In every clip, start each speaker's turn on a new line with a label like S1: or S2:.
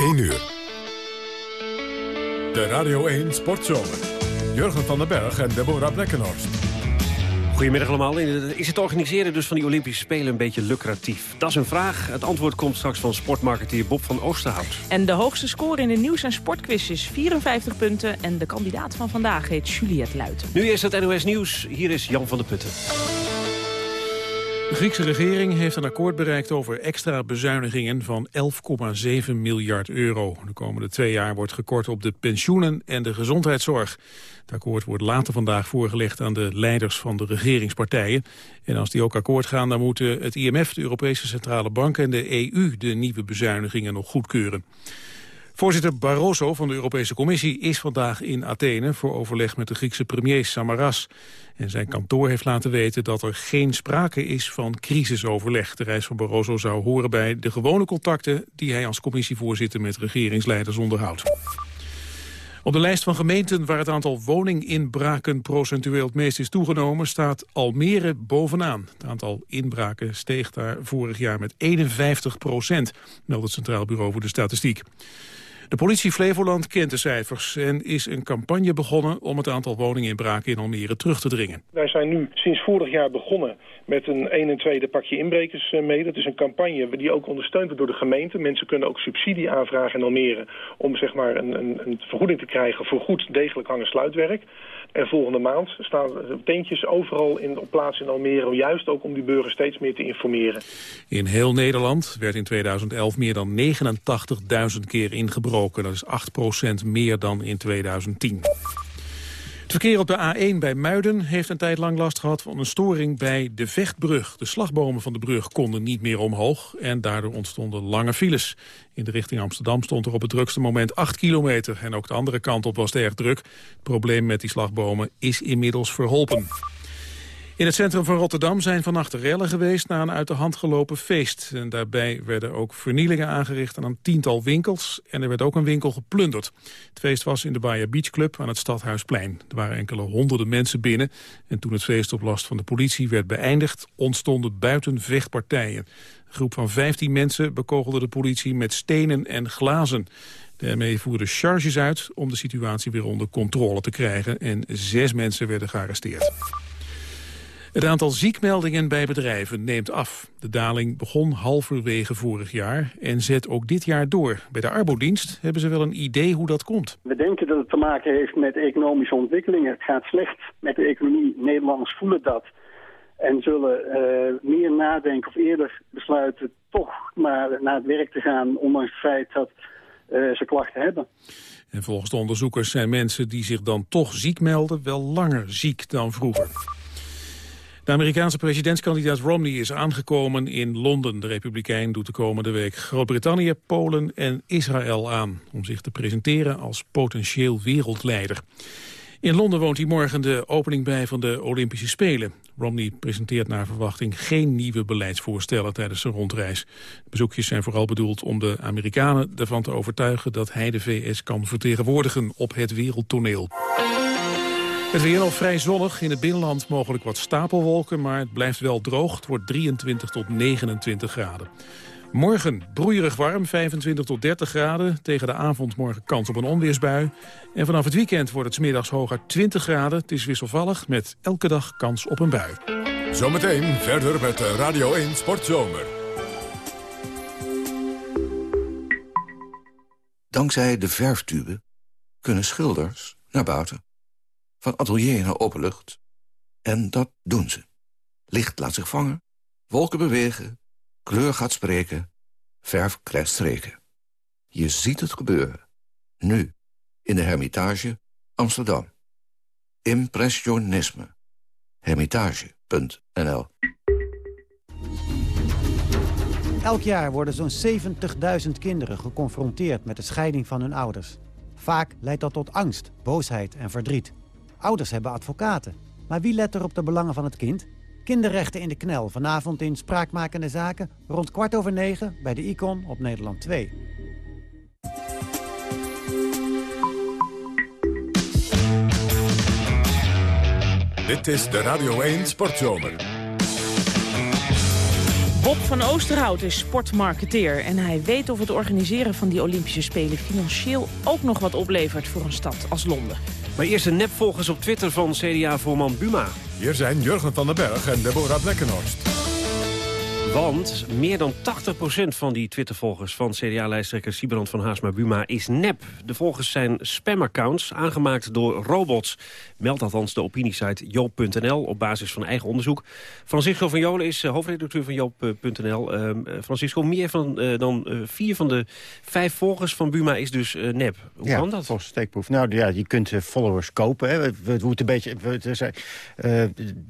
S1: 1 uur. De Radio 1 Sportzomer. Jurgen van den Berg en Deborah Blekkenhorst.
S2: Goedemiddag allemaal. Is het organiseren dus van die Olympische Spelen een beetje lucratief? Dat is een vraag. Het antwoord komt straks van sportmarketeer Bob van Oosterhout.
S3: En de hoogste score in de nieuws- en sportquiz is 54 punten. En de kandidaat van vandaag heet Juliette Luiten.
S2: Nu eerst het NOS Nieuws. Hier is Jan van der Putten.
S4: De Griekse regering heeft een akkoord bereikt over extra bezuinigingen van 11,7 miljard euro. De komende twee jaar wordt gekort op de pensioenen en de gezondheidszorg. Het akkoord wordt later vandaag voorgelegd aan de leiders van de regeringspartijen. En als die ook akkoord gaan, dan moeten het IMF, de Europese Centrale Bank en de EU de nieuwe bezuinigingen nog goedkeuren. Voorzitter Barroso van de Europese Commissie is vandaag in Athene... voor overleg met de Griekse premier Samaras. En zijn kantoor heeft laten weten dat er geen sprake is van crisisoverleg. De reis van Barroso zou horen bij de gewone contacten... die hij als commissievoorzitter met regeringsleiders onderhoudt. Op de lijst van gemeenten waar het aantal woninginbraken procentueel het meest is toegenomen, staat Almere bovenaan. Het aantal inbraken steeg daar vorig jaar met 51 procent, meldt het Centraal Bureau voor de Statistiek. De politie Flevoland kent de cijfers en is een campagne begonnen om het aantal woninginbraken in Almere terug te dringen.
S5: Wij zijn nu sinds vorig jaar begonnen met een 1 en 2 pakje inbrekers eh, mee. Dat is een campagne die ook ondersteund wordt door de gemeente. Mensen kunnen ook subsidie aanvragen in Almere om zeg maar een, een, een vergoeding te krijgen voor goed degelijk hangen sluitwerk. En volgende maand staan tentjes overal in, op plaats in Almere... juist ook om die burgers steeds meer te informeren.
S4: In heel Nederland werd in 2011 meer dan 89.000 keer ingebroken. Dat is 8% meer dan in 2010. Het verkeer op de A1 bij Muiden heeft een tijd lang last gehad van een storing bij de Vechtbrug. De slagbomen van de brug konden niet meer omhoog en daardoor ontstonden lange files. In de richting Amsterdam stond er op het drukste moment 8 kilometer en ook de andere kant op was het erg druk. Het probleem met die slagbomen is inmiddels verholpen. In het centrum van Rotterdam zijn vannacht rellen geweest na een uit de hand gelopen feest. En daarbij werden ook vernielingen aangericht aan een tiental winkels. En er werd ook een winkel geplunderd. Het feest was in de Bayer Beach Club aan het Stadhuisplein. Er waren enkele honderden mensen binnen. En toen het feest op last van de politie werd beëindigd... ontstonden buiten vechtpartijen. Een groep van 15 mensen bekogelde de politie met stenen en glazen. Daarmee voerden charges uit om de situatie weer onder controle te krijgen. En zes mensen werden gearresteerd. Het aantal ziekmeldingen bij bedrijven neemt af. De daling begon halverwege vorig jaar en zet ook dit jaar door. Bij de Arbodienst hebben ze wel een idee hoe dat komt.
S6: We denken dat het te maken heeft met economische ontwikkelingen. Het gaat slecht met de economie. Nederlanders voelen dat. En zullen uh, meer nadenken of eerder besluiten toch maar naar het werk te gaan... ondanks het feit dat uh, ze klachten hebben.
S4: En volgens de onderzoekers zijn mensen die zich dan toch ziek melden... wel langer ziek dan vroeger. De Amerikaanse presidentskandidaat Romney is aangekomen in Londen. De Republikein doet de komende week Groot-Brittannië, Polen en Israël aan... om zich te presenteren als potentieel wereldleider. In Londen woont hij morgen de opening bij van de Olympische Spelen. Romney presenteert naar verwachting geen nieuwe beleidsvoorstellen tijdens zijn rondreis. Bezoekjes zijn vooral bedoeld om de Amerikanen ervan te overtuigen... dat hij de VS kan vertegenwoordigen op het wereldtoneel. Het weer al vrij zonnig. In het binnenland mogelijk wat stapelwolken, maar het blijft wel droog. Het wordt 23 tot 29 graden. Morgen broeierig warm, 25 tot 30 graden. Tegen de avond morgen kans op een onweersbui. En vanaf het weekend wordt het smiddags hoger 20 graden. Het is wisselvallig met elke dag kans op een bui.
S1: Zometeen verder met Radio 1 Sportzomer.
S7: Dankzij de verftube kunnen schilders naar buiten van atelier naar openlucht. En dat doen ze. Licht laat zich vangen, wolken bewegen, kleur gaat spreken, verf krijgt streken. Je ziet het gebeuren. Nu, in de Hermitage, Amsterdam. Impressionisme. Hermitage.nl
S8: Elk jaar worden zo'n 70.000 kinderen geconfronteerd met de scheiding van hun ouders. Vaak leidt dat tot angst, boosheid en verdriet. Ouders hebben advocaten. Maar wie let er op de belangen van het kind? Kinderrechten in de knel. Vanavond in Spraakmakende Zaken. Rond kwart over negen bij de Icon op Nederland 2.
S1: Dit is de Radio 1 Sportzomer.
S3: Bob van Oosterhout is sportmarketeer en hij weet of het organiseren van die Olympische Spelen financieel ook nog wat oplevert voor een stad als Londen.
S2: Maar eerst de nepvolgers op Twitter van CDA-voorman Buma.
S1: Hier zijn Jurgen van den Berg en Deborah Blekkenhorst.
S2: Want meer dan 80% van die Twittervolgers van CDA-lijsttrekker Sibrand van Haasma Buma is nep. De volgers zijn spamaccounts, aangemaakt door robots. Meldt althans de opiniesite joop.nl op basis van eigen onderzoek. Francisco van Jolen is eh, hoofdredacteur van joop.nl. Uh, Francisco, meer van, uh, dan uh, vier van de vijf volgers van Buma is dus nep. Hoe
S9: ja,
S2: kan dat?
S9: volgens steekproef. Nou ja, je kunt followers kopen. Hè. We, we, we een beetje, we,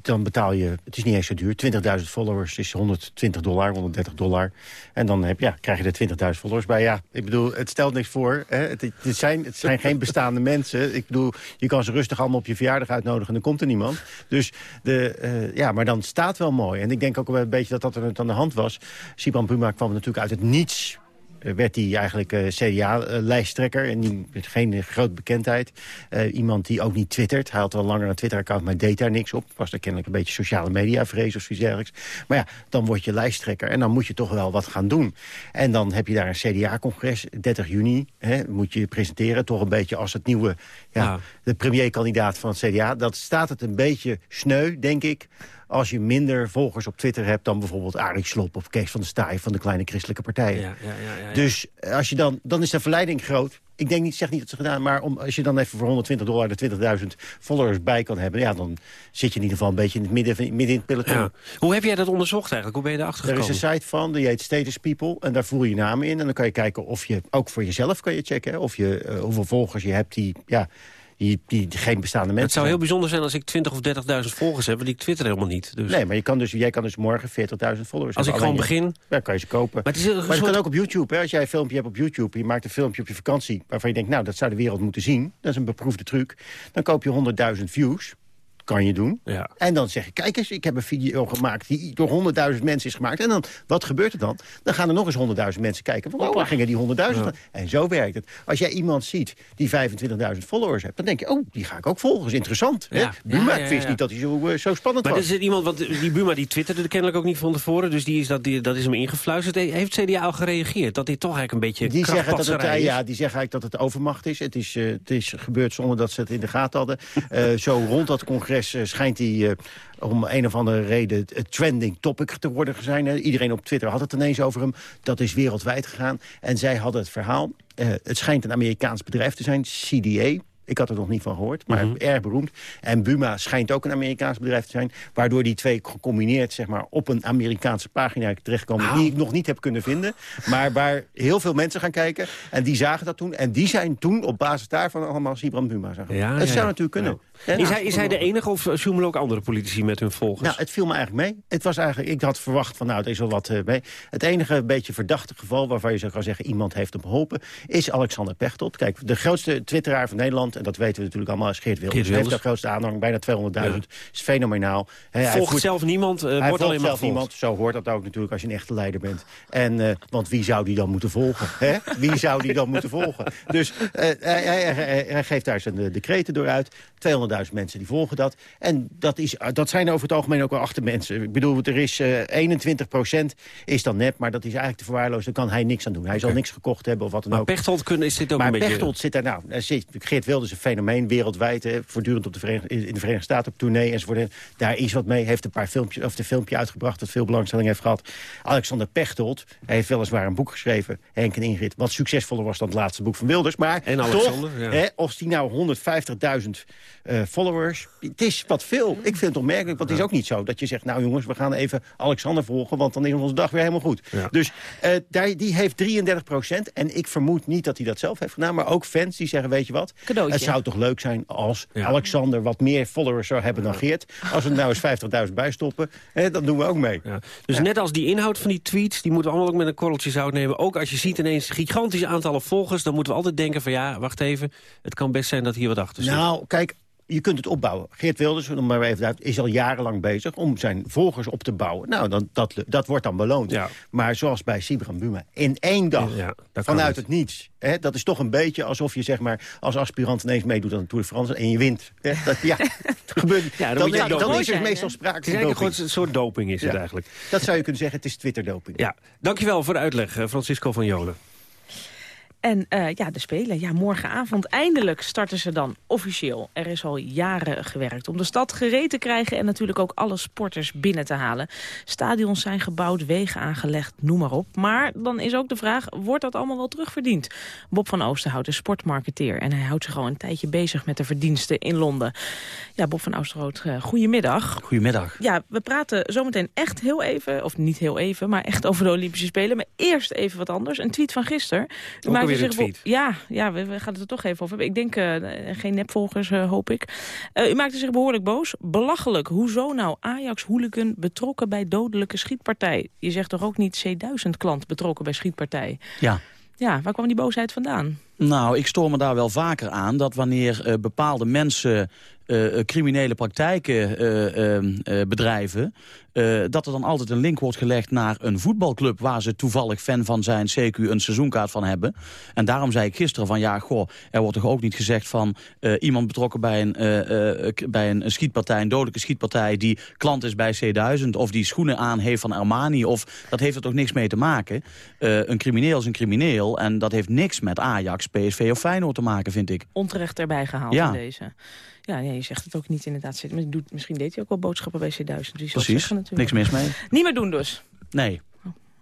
S9: dan betaal je, het is niet eens zo duur, 20.000 followers is 120 dollar, 130 dollar. En dan heb, ja, krijg je er 20.000 followers bij. Ja, ik bedoel, het stelt niks voor. Hè. Het, zijn, het zijn geen bestaande mensen. Ik bedoel, je kan ze rustig allemaal op je verjaardag uitnodigen... en dan komt er niemand. Dus de, uh, ja, maar dan staat wel mooi. En ik denk ook wel een beetje dat dat er aan de hand was. Sibran Buma kwam natuurlijk uit het niets werd hij eigenlijk uh, CDA-lijsttrekker. En die, geen grote bekendheid. Uh, iemand die ook niet twittert. Hij had wel langer een Twitter-account, maar deed daar niks op. Was er kennelijk een beetje sociale media-vrees of zoiets dergelijks. Maar ja, dan word je lijsttrekker. En dan moet je toch wel wat gaan doen. En dan heb je daar een CDA-congres, 30 juni. Hè, moet je presenteren. Toch een beetje als het nieuwe... Ja, ja. de premierkandidaat van het CDA. Dat staat het een beetje sneu, denk ik als je minder volgers op Twitter hebt... dan bijvoorbeeld Arie Slob of Kees van der Staaij... van de kleine christelijke partijen.
S2: Ja, ja, ja, ja,
S9: Dus als je dan, dan is de verleiding groot. Ik denk niet, zeg niet dat ze gedaan, maar om, als je dan even voor 120 dollar de 20.000 followers bij kan hebben, ja, dan zit je in ieder geval een beetje in het midden, midden in het peloton.
S2: Hoe heb jij dat onderzocht eigenlijk? Hoe ben je erachter gekomen?
S9: Er is een site van, die heet Status People, en daar voer je namen in. En dan kan je kijken of je, ook voor jezelf kan je checken, of je, uh, hoeveel volgers je hebt die, ja, die, die geen bestaande mensen
S2: Het zou heel bijzonder zijn als ik 20 of 30.000 volgers heb... want ik twitter helemaal niet. Dus.
S9: Nee, maar je kan dus, jij kan dus morgen 40.000 followers
S2: Als ik gewoon begin...
S9: Ja, kan je ze kopen. Maar, het is een maar soort... kan ook op YouTube. Hè. Als jij een filmpje hebt op YouTube... je maakt een filmpje op je vakantie... waarvan je denkt, nou, dat zou de wereld moeten zien. Dat is een beproefde truc. Dan koop je 100.000 views kan je doen.
S2: Ja.
S9: En dan zeg je, kijk eens, ik heb een video gemaakt... die door 100.000 mensen is gemaakt. En dan, wat gebeurt er dan? Dan gaan er nog eens 100.000 mensen kijken. Van, oh, waar gingen die 100.000 ja. En zo werkt het. Als jij iemand ziet die 25.000 followers hebt... dan denk je, oh, die ga ik ook volgen. is interessant.
S2: Ja.
S9: Hè? Buma, ik wist niet dat hij zo, uh, zo spannend
S2: maar
S9: was.
S2: Maar er is iemand, want die Buma die twitterde kennelijk ook niet van tevoren... dus die is dat, die, dat is hem ingefluisterd. Heeft CDA al gereageerd? Dat dit toch eigenlijk een beetje
S9: die zeggen dat het,
S2: is?
S9: Ja, die zeggen eigenlijk dat het overmacht is. Het is, uh, het is gebeurd zonder dat ze het in de gaten hadden. Uh, zo rond dat congres schijnt hij uh, om een of andere reden trending topic te worden zijn. Iedereen op Twitter had het ineens over hem. Dat is wereldwijd gegaan. En zij hadden het verhaal. Het schijnt een Amerikaans bedrijf te zijn, CDA. Ik had er nog niet van gehoord, maar mm -hmm. erg beroemd. En Buma schijnt ook een Amerikaans bedrijf te zijn... waardoor die twee gecombineerd zeg maar, op een Amerikaanse pagina terechtkomen...
S2: Nou.
S9: die ik nog niet heb kunnen vinden. Maar waar heel veel mensen gaan kijken. En die zagen dat toen. En die zijn toen op basis daarvan allemaal Sibran Buma zagen.
S2: Ja, ja,
S9: zou
S2: ja.
S9: natuurlijk kunnen.
S2: Is, hij, is hij de enige of zullen ook andere politici met hun volgers?
S9: Nou, het viel me eigenlijk mee. Het was eigenlijk, ik had verwacht van, nou, er is wel wat uh, mee. Het enige beetje verdachte geval waarvan je zou kan zeggen... iemand heeft hem geholpen, is Alexander Pechtold. Kijk, de grootste twitteraar van Nederland... en dat weten we natuurlijk allemaal, is Geert Wilders. Hij heeft de grootste aanhang, bijna 200.000. Ja. is fenomenaal.
S2: He, hij volgt voert, zelf niemand, uh,
S9: hij
S2: wordt alleen maar
S9: zelf niemand. Zo hoort dat ook natuurlijk als je een echte leider bent. En, uh, want wie zou die dan moeten volgen? Hè? Wie zou die dan moeten volgen? Dus hij, hij, hij, hij, geeft daar zijn decreten door uit. 200.000 mensen die volgen dat. En dat, is, dat zijn over het algemeen ook wel achter mensen. Ik bedoel, er is uh, 21% is dan nep, maar dat is eigenlijk te verwaarlozen. Daar kan hij niks aan doen. Hij zal niks gekocht hebben of wat dan
S2: maar
S9: ook.
S2: Pechtold kunnen, is dit ook
S9: maar
S2: een beetje...
S9: Pechtold zit daar, nou, zit, Geert Wilders een fenomeen wereldwijd. Hè, voortdurend op de Verenigde, in de Verenigde Staten op tournee enzovoort. Daar is wat mee. Heeft een paar filmpjes, of een filmpje uitgebracht dat veel belangstelling heeft gehad. Alexander Pechtold hij heeft weliswaar een boek geschreven, Henk en Ingrid, wat succesvoller was dan het laatste boek van Wilders. Maar
S2: en
S9: toch,
S2: ja.
S9: hè, of die nou 150.000 uh, followers, het is wat veel. Ik vind het opmerkelijk, want het is ook niet zo dat je zegt... nou jongens, we gaan even Alexander volgen, want dan is onze dag weer helemaal goed.
S2: Ja.
S9: Dus uh, daar, die heeft 33 procent. En ik vermoed niet dat hij dat zelf heeft gedaan, maar ook fans die zeggen, weet je wat...
S3: Cadeautje.
S9: het zou toch leuk zijn als
S2: Ja.
S9: Alexander wat meer followers zou hebben dan Geert. Als we er nou eens 50.000 bij stoppen, hè, dan doen we ook mee.
S2: Ja. Dus net als die inhoud van die tweets, die moeten we allemaal ook met een korreltje zout nemen. Ook als je ziet ineens gigantische aantallen volgers, dan moeten we altijd denken van ja, wacht even, het kan best zijn dat hier wat achter zit.
S9: Nou, kijk, je kunt het opbouwen. Geert Wilders, om maar even uit, is al jarenlang bezig om zijn volgers op te bouwen. Nou, dan, dat, dat wordt dan beloond.
S2: Ja.
S9: Maar zoals bij Sibram Buma, in één dag,
S2: Ja,
S9: vanuit het niets. Hè, dat is toch een beetje alsof je zeg maar, als aspirant ineens meedoet aan de Tour de France en je wint. Hè, dat, ja, gebeurt.
S2: Ja, dan
S9: dan,
S2: doping
S9: is er
S3: zijn,
S9: meestal sprake
S2: Het is
S9: van
S2: eigenlijk
S9: doping.
S2: gewoon een soort doping is het eigenlijk.
S9: Dat zou je kunnen zeggen, het is Twitter-doping.
S2: Ja, dankjewel voor de uitleg, eh, Francisco van Jolen.
S3: En eh, ja, de Spelen. Ja, morgenavond eindelijk starten ze dan officieel. Er is al jaren gewerkt om de stad gereed te krijgen... en natuurlijk ook alle sporters binnen te halen. Stadions zijn gebouwd, wegen aangelegd, noem maar op. Maar dan is ook de vraag, wordt dat allemaal wel terugverdiend? Bob van Oosterhout is sportmarketeer... en hij houdt zich al een tijdje bezig met de verdiensten in Londen. Ja, Bob van Oosterhout, uh, goedemiddag.
S10: Goedemiddag.
S3: Ja, we praten zometeen echt heel even, of niet heel even... maar echt over de Olympische Spelen. Maar eerst even wat anders. Een tweet van gisteren. U
S2: Tweet.
S3: Ja, ja we, we gaan het er toch even over hebben. Ik denk, eh, geen nepvolgers, eh, hoop ik. Eh, u maakte zich behoorlijk boos. Belachelijk. Hoezo nou Ajax-hooligan betrokken bij dodelijke schietpartij? Je zegt toch ook niet C1000-klant betrokken bij schietpartij?
S10: Ja.
S3: Ja, waar kwam die boosheid vandaan?
S10: Nou, ik stoor me daar wel vaker aan dat wanneer eh, bepaalde mensen eh, eh, criminele praktijken eh, eh, eh, bedrijven... dat er dan altijd een link wordt gelegd naar een voetbalclub... waar ze toevallig fan van zijn, CQ een seizoenkaart van hebben. En daarom zei ik gisteren van ja, goh, er wordt toch ook niet gezegd van... iemand betrokken bij een, bij een, schietpartij, een dodelijke schietpartij... die klant is bij C1000 of die schoenen aan heeft van Armani... of dat heeft er toch niks mee te maken. Een crimineel is een crimineel en dat heeft niks met Ajax, PSV of Feyenoord te maken, vind ik.
S3: Onterecht erbij gehaald
S10: Ja.
S3: in deze. Ja, nee, je zegt het ook niet inderdaad. Maar doet- Misschien deed hij ook wel boodschappen bij C1000. Wie zal het
S10: Precies,
S3: zeggen,
S10: niks mis mee.
S3: Niet meer doen dus.
S10: Nee.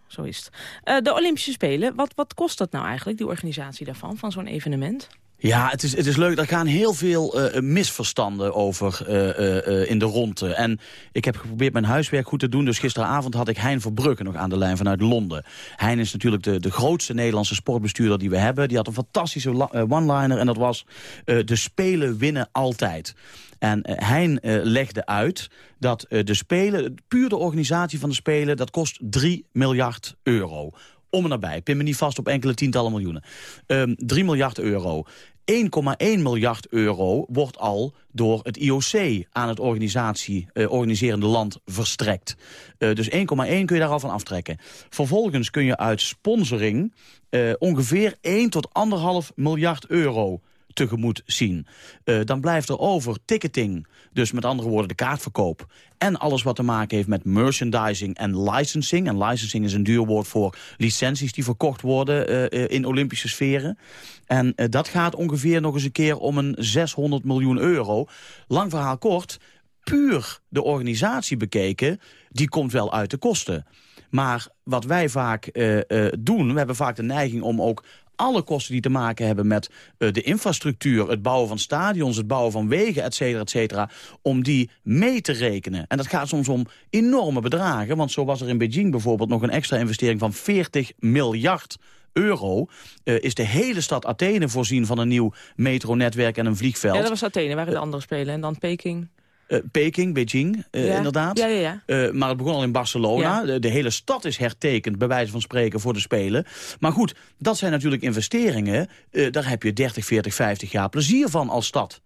S3: Zo is het. Eh, de Olympische Spelen, wat, wat kost dat nou eigenlijk, die organisatie daarvan, van zo'n evenement?
S10: Ja, het is, het is leuk. Er gaan heel veel eh, misverstanden over eh, eh, eh, in de ronde. En ik heb geprobeerd mijn huiswerk goed te doen. Dus gisteravond had ik Hein Verbrugge nog aan de lijn vanuit Londen. Hein is natuurlijk de, de grootste Nederlandse sportbestuurder die we hebben. Die had een fantastische eh, one-liner en dat was... eh, de Spelen winnen altijd. En eh, Hein eh, legde uit dat eh, de Spelen, puur de organisatie van de Spelen... dat kost 3 miljard euro. Om en nabij. Pin me niet vast op enkele tientallen miljoenen. Ehm 3 miljard euro. 1,1 miljard euro wordt al door het IOC aan het organisatie, eh, organiserende land verstrekt. Eh, dus 1,1 kun je daar al van aftrekken. Vervolgens kun je uit sponsoring eh, ongeveer 1 tot 1,5 miljard euro tegemoet zien. Eh, dan blijft er over ticketing, dus met andere woorden de kaartverkoop... en alles wat te maken heeft met merchandising en licensing. En licensing is een duur woord voor licenties die verkocht worden eh, eh, in Olympische sferen. En dat gaat ongeveer nog eens een keer om een 600 miljoen euro. Lang verhaal kort, puur de organisatie bekeken, die komt wel uit de kosten. Maar wat wij vaak eh, eh, doen, we hebben vaak de neiging om ook alle kosten die te maken hebben met eh, de infrastructuur... het bouwen van stadions, het bouwen van wegen, et cetera, et cetera... om die mee te rekenen. En dat gaat soms om enorme bedragen. Want zo was er in Beijing bijvoorbeeld nog een extra investering van 40 miljard euro... Eh, is de hele stad Athene voorzien van een nieuw metronetwerk en een vliegveld.
S3: Ja, dat was Athene, waren de andere Spelen. En dan Peking.
S10: Eh, Peking, Beijing, eh,
S3: Ja.
S10: inderdaad.
S3: Ja, ja, ja.
S10: Eh, maar het begon al in Barcelona. De, de hele stad is hertekend, bij wijze van spreken, voor de Spelen. Maar goed, dat zijn natuurlijk investeringen. daar heb je 30, 40, 50 jaar plezier van als stad.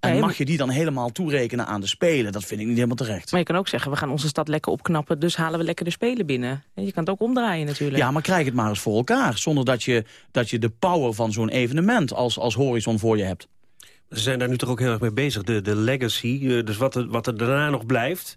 S10: En mag je die dan helemaal toerekenen aan de Spelen? Dat vind ik niet helemaal terecht.
S3: Maar je kan ook zeggen, we gaan onze stad lekker opknappen... dus halen we lekker de Spelen binnen. En je kan het ook omdraaien natuurlijk.
S10: Ja, maar krijg het maar eens voor elkaar. Zonder dat je, dat je de power van zo'n evenement als, als horizon voor je hebt.
S2: Ze zijn daar nu toch ook heel erg mee bezig. De, de legacy, eh, dus wat er, wat er daarna nog blijft...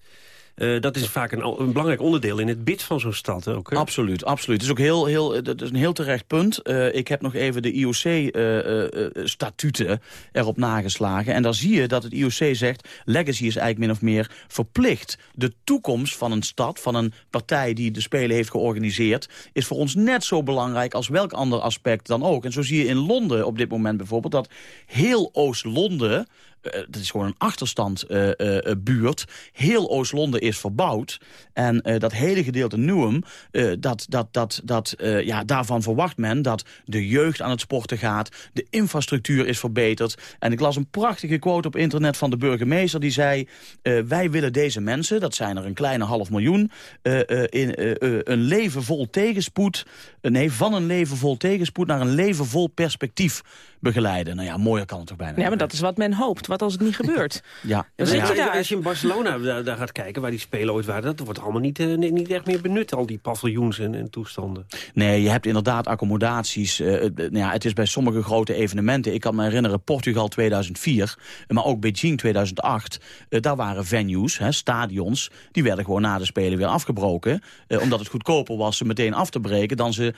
S2: eh, dat is vaak een, een belangrijk onderdeel in het bid van zo'n stad ook.
S10: Absoluut, absoluut. Het is ook heel, heel, dat is een heel terecht punt. Eh, ik heb nog even de IOC-statuten erop nageslagen. En daar zie je dat het IOC zegt... legacy is eigenlijk min of meer verplicht. De toekomst van een stad, van een partij die de Spelen heeft georganiseerd... is voor ons net zo belangrijk als welk ander aspect dan ook. En zo zie je in Londen op dit moment bijvoorbeeld... dat heel Oost-Londen... eh, dat is gewoon een achterstandbuurt. Heel Oost-Londen is verbouwd. En eh, dat hele gedeelte Newham, eh, dat, dat, dat, dat, eh, ja, daarvan verwacht men dat de jeugd aan het sporten gaat. De infrastructuur is verbeterd. En ik las een prachtige quote op internet van de burgemeester. Die zei, eh, wij willen deze mensen, dat zijn er een kleine half miljoen... eh, eh, in, eh, eh, een leven vol tegenspoed... eh, nee, van een leven vol tegenspoed naar een leven vol perspectief begeleiden. Nou ja, mooier kan het toch bijna
S3: Ja, maar dat is wat men hoopt. Wat als het niet gebeurt?
S10: Ja.
S3: Dan zit je daar.
S2: Als je in Barcelona daar, daar gaat kijken, waar die spelen ooit waren... dat wordt allemaal niet, eh, niet echt meer benut, al die paviljoens en, en toestanden.
S10: Nee, je hebt inderdaad accommodaties. eh, eh, nou ja, het is bij sommige grote evenementen. Ik kan me herinneren, Portugal 2004, maar ook Beijing 2008. eh, daar waren venues, hè, stadions, die werden gewoon na de Spelen weer afgebroken. eh, omdat het goedkoper was ze meteen af te breken... dan ze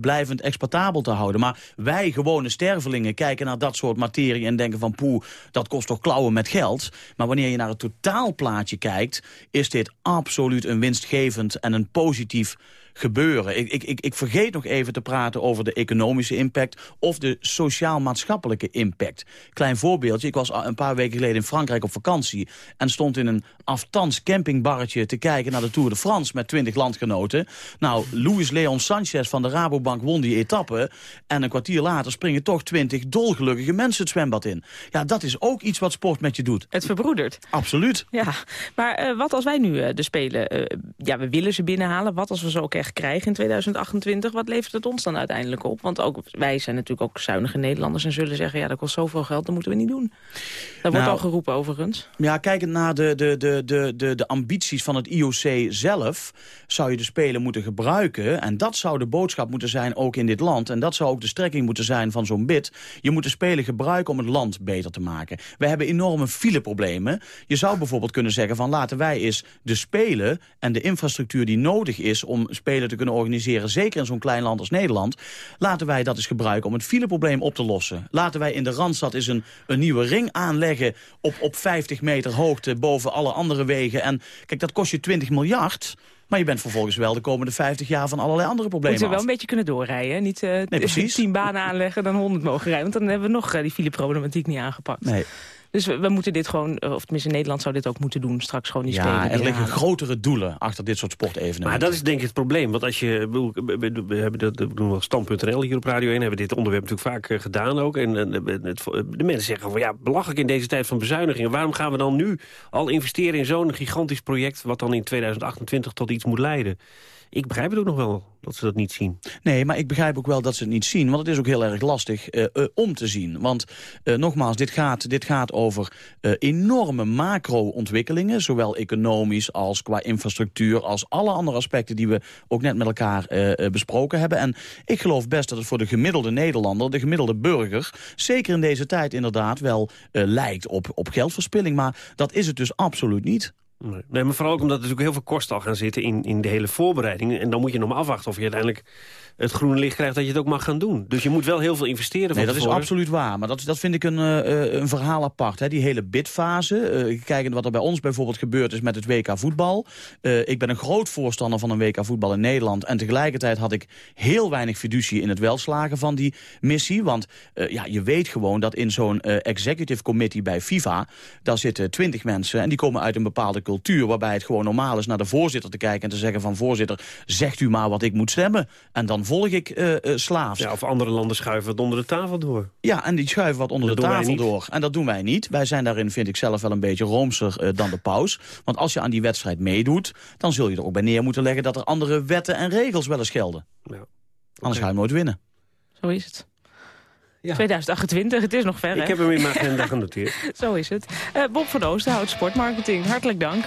S10: blijvend exploitabel te houden. Maar wij, gewone stervelingen, kijken naar dat soort materie... en denken van, poeh, dat kost toch klauwen met geld. Maar wanneer je naar het totaalplaatje kijkt... is dit absoluut een winstgevend en een positief gebeuren. Ik, ik, ik, ik vergeet nog even te praten over de economische impact... of de sociaal-maatschappelijke impact. Klein voorbeeldje, ik was een paar weken geleden in Frankrijk op vakantie... en stond in een aftans campingbarretje te kijken naar de Tour de France... met 20 landgenoten. Nou, Luis Leon Sanchez van de Rabobank won die etappe... en een kwartier later springen toch 20 dolgelukkige mensen het zwembad in. Ja, dat is ook iets wat sport met je doet.
S3: Het verbroedert.
S10: Absoluut.
S3: Ja, maar eh, wat als wij nu eh, de Spelen... eh, ja, we willen ze binnenhalen. Wat als we ze ook echt krijgen in 2028? Wat levert het ons dan uiteindelijk op? Want ook wij zijn natuurlijk ook zuinige Nederlanders... en zullen zeggen, ja, dat kost zoveel geld, dat moeten we niet doen. Daar wordt
S10: Nou,
S3: al geroepen overigens.
S10: Ja, kijkend naar de, de, de, de, de, de ambities van het IOC zelf... zou je de Spelen moeten gebruiken. En dat zou de boodschap moeten zijn ook in dit land. En dat zou ook de strekking moeten zijn van zo'n bid. Je moet de Spelen gebruiken om het land beter te maken. We hebben enorme fileproblemen. Je zou bijvoorbeeld kunnen zeggen van laten wij eens de Spelen... en de infrastructuur die nodig is om Spelen te kunnen organiseren... zeker in zo'n klein land als Nederland... laten wij dat eens gebruiken om het fileprobleem op te lossen. Laten wij in de Randstad eens een, een nieuwe ring aanleggen... op, op 50 meter hoogte boven alle andere wegen. En kijk, dat kost je 20 miljard... Maar je bent vervolgens wel de komende 50 jaar van allerlei andere problemen
S3: Moeten we wel een beetje kunnen doorrijden. hè? Niet eh
S10: precies.
S3: 10 banen aanleggen, dan 100 mogen rijden. Want dan hebben we nog eh, die fileproblematiek niet aangepakt.
S10: Nee.
S3: Dus we, we moeten dit gewoon, eh, of tenminste Nederland zou dit ook moeten doen. Straks gewoon die
S10: Ja,
S3: spelen
S10: er liggen grotere doelen achter dit soort sportevenementen.
S2: Maar dat is denk ik het probleem. Want als je, we, hebben dat, we doen wel stand.nl hier op Radio 1, hebben dit onderwerp natuurlijk vaak eh, gedaan ook. En het, de mensen zeggen van ja, belachelijk in deze tijd van bezuinigingen. Waarom gaan we dan nu al investeren in zo'n gigantisch project... wat dan in 2028 tot iets moet leiden? Ik begrijp het ook nog wel, dat ze dat niet zien.
S10: Nee, maar ik begrijp ook wel dat ze het niet zien. Want het is ook heel erg lastig eh, eh, om te zien. Want eh, nogmaals, dit gaat, dit gaat over enorme macro-ontwikkelingen. Zowel economisch als qua infrastructuur... als alle andere aspecten die we ook net met elkaar besproken hebben. En ik geloof best dat het voor de gemiddelde Nederlander... de gemiddelde burger, zeker in deze tijd inderdaad... wel lijkt op, op geldverspilling. Maar dat is het dus absoluut niet.
S2: Nee. nee, maar vooral ook omdat er natuurlijk heel veel kosten al gaan zitten in, in de hele voorbereiding. En dan moet je nog maar afwachten of je uiteindelijk het groene licht krijgt dat je het ook mag gaan doen. Dus je moet wel heel veel investeren
S10: Nee, dat is absoluut waar. Maar dat, dat vind ik een, eh, eh, een verhaal apart. Hè. Die hele bidfase. eh kijkend wat er bij ons bijvoorbeeld gebeurd is met het WK voetbal. Ik ben een groot voorstander van een WK voetbal in Nederland. En tegelijkertijd had ik heel weinig fiducie in het welslagen van die missie. Want ja, je weet gewoon dat in zo'n executive committee bij FIFA... daar zitten twintig mensen en die komen uit een bepaalde cultuur... waarbij het gewoon normaal is naar de voorzitter te kijken... en te zeggen van voorzitter, zegt u maar wat ik moet stemmen. En dan volg ik eh eh, slaafs.
S2: Ja, of andere landen schuiven het onder de tafel door.
S10: Ja, en die schuiven wat onder
S2: Dat
S10: de tafel door. En dat doen wij niet. Wij zijn daarin, vind ik zelf, wel een beetje roomser eh, dan de paus. Want als je aan die wedstrijd meedoet... dan zul je er ook bij neer moeten leggen... dat er andere wetten en regels wel eens gelden.
S2: Ja.
S10: Anders ga je nooit winnen.
S3: Zo is het.
S2: Ja.
S3: 2028, het is nog ver,
S2: Ik
S3: hè?
S2: heb hem in mijn agenda genoteerd.
S3: Zo is het. Eh, Bob van Oosterhout, Sportmarketing. Hartelijk dank.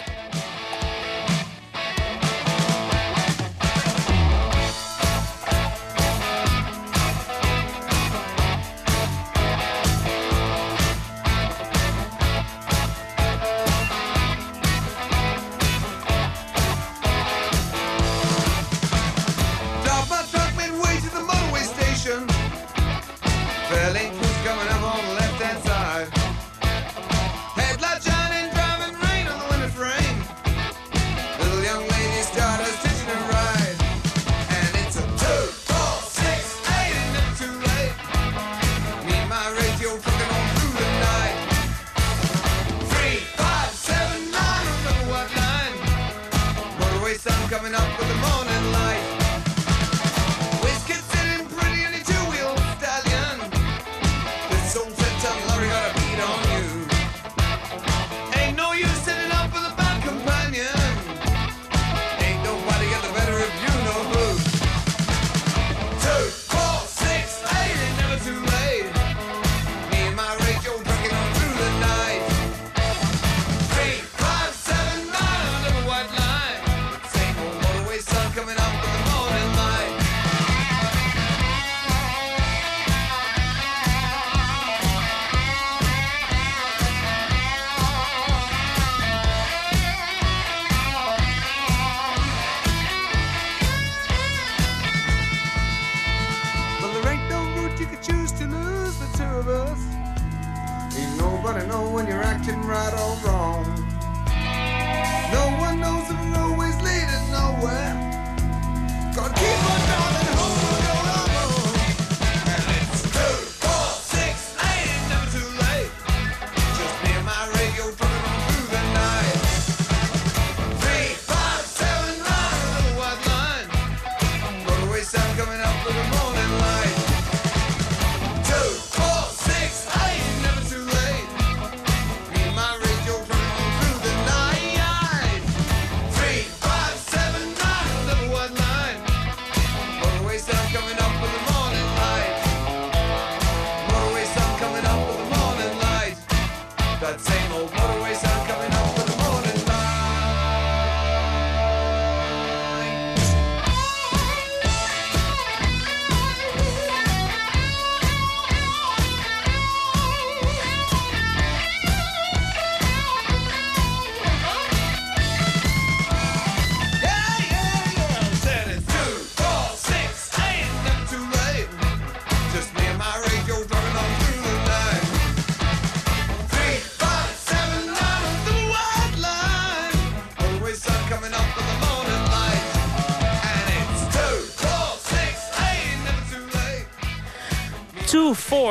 S11: fairly.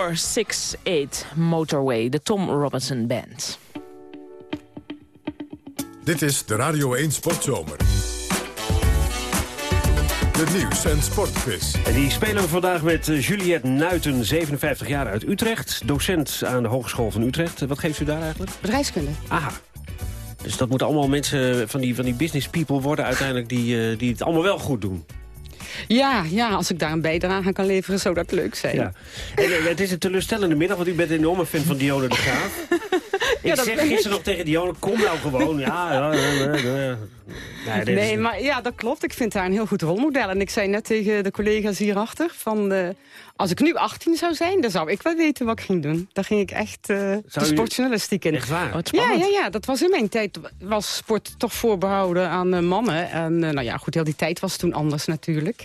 S3: 2468 Motorway, de Tom Robinson Band.
S1: Dit is de Radio 1 Sportzomer. De nieuws- en sportquiz.
S2: En die spelen we vandaag met eh, Juliette Nuiten, 57 jaar uit Utrecht. Docent aan de Hogeschool van Utrecht. Wat geeft u daar eigenlijk?
S12: Bedrijfskunde.
S2: Aha. Dus dat moeten allemaal mensen van die, van die business people worden uiteindelijk... Die, eh, die het allemaal wel goed doen.
S12: Ja, ja, als ik daar een bijdrage aan kan leveren, zou dat leuk zijn.
S2: Ja. En, het is een teleurstellende middag, want u bent een enorme fan van Dione de Graaf. ik
S12: dat
S2: zeg gisteren nog tegen Dione, kom nou gewoon. Ja, ja, ja, ja, ja. Nee,
S12: maar ja, dat klopt. Ik vind haar een heel goed rolmodel. En ik zei net tegen de collega's hierachter... van eh, als ik nu 18 zou zijn, dan zou ik wel weten wat ik ging doen. Daar ging ik echt eh de sportjournalistiek in.
S2: Echt waar?
S12: Ja, ja, ja, dat was in mijn tijd. Was sport toch voorbehouden aan eh, mannen. En eh, nou ja, goed, heel die tijd was toen anders natuurlijk.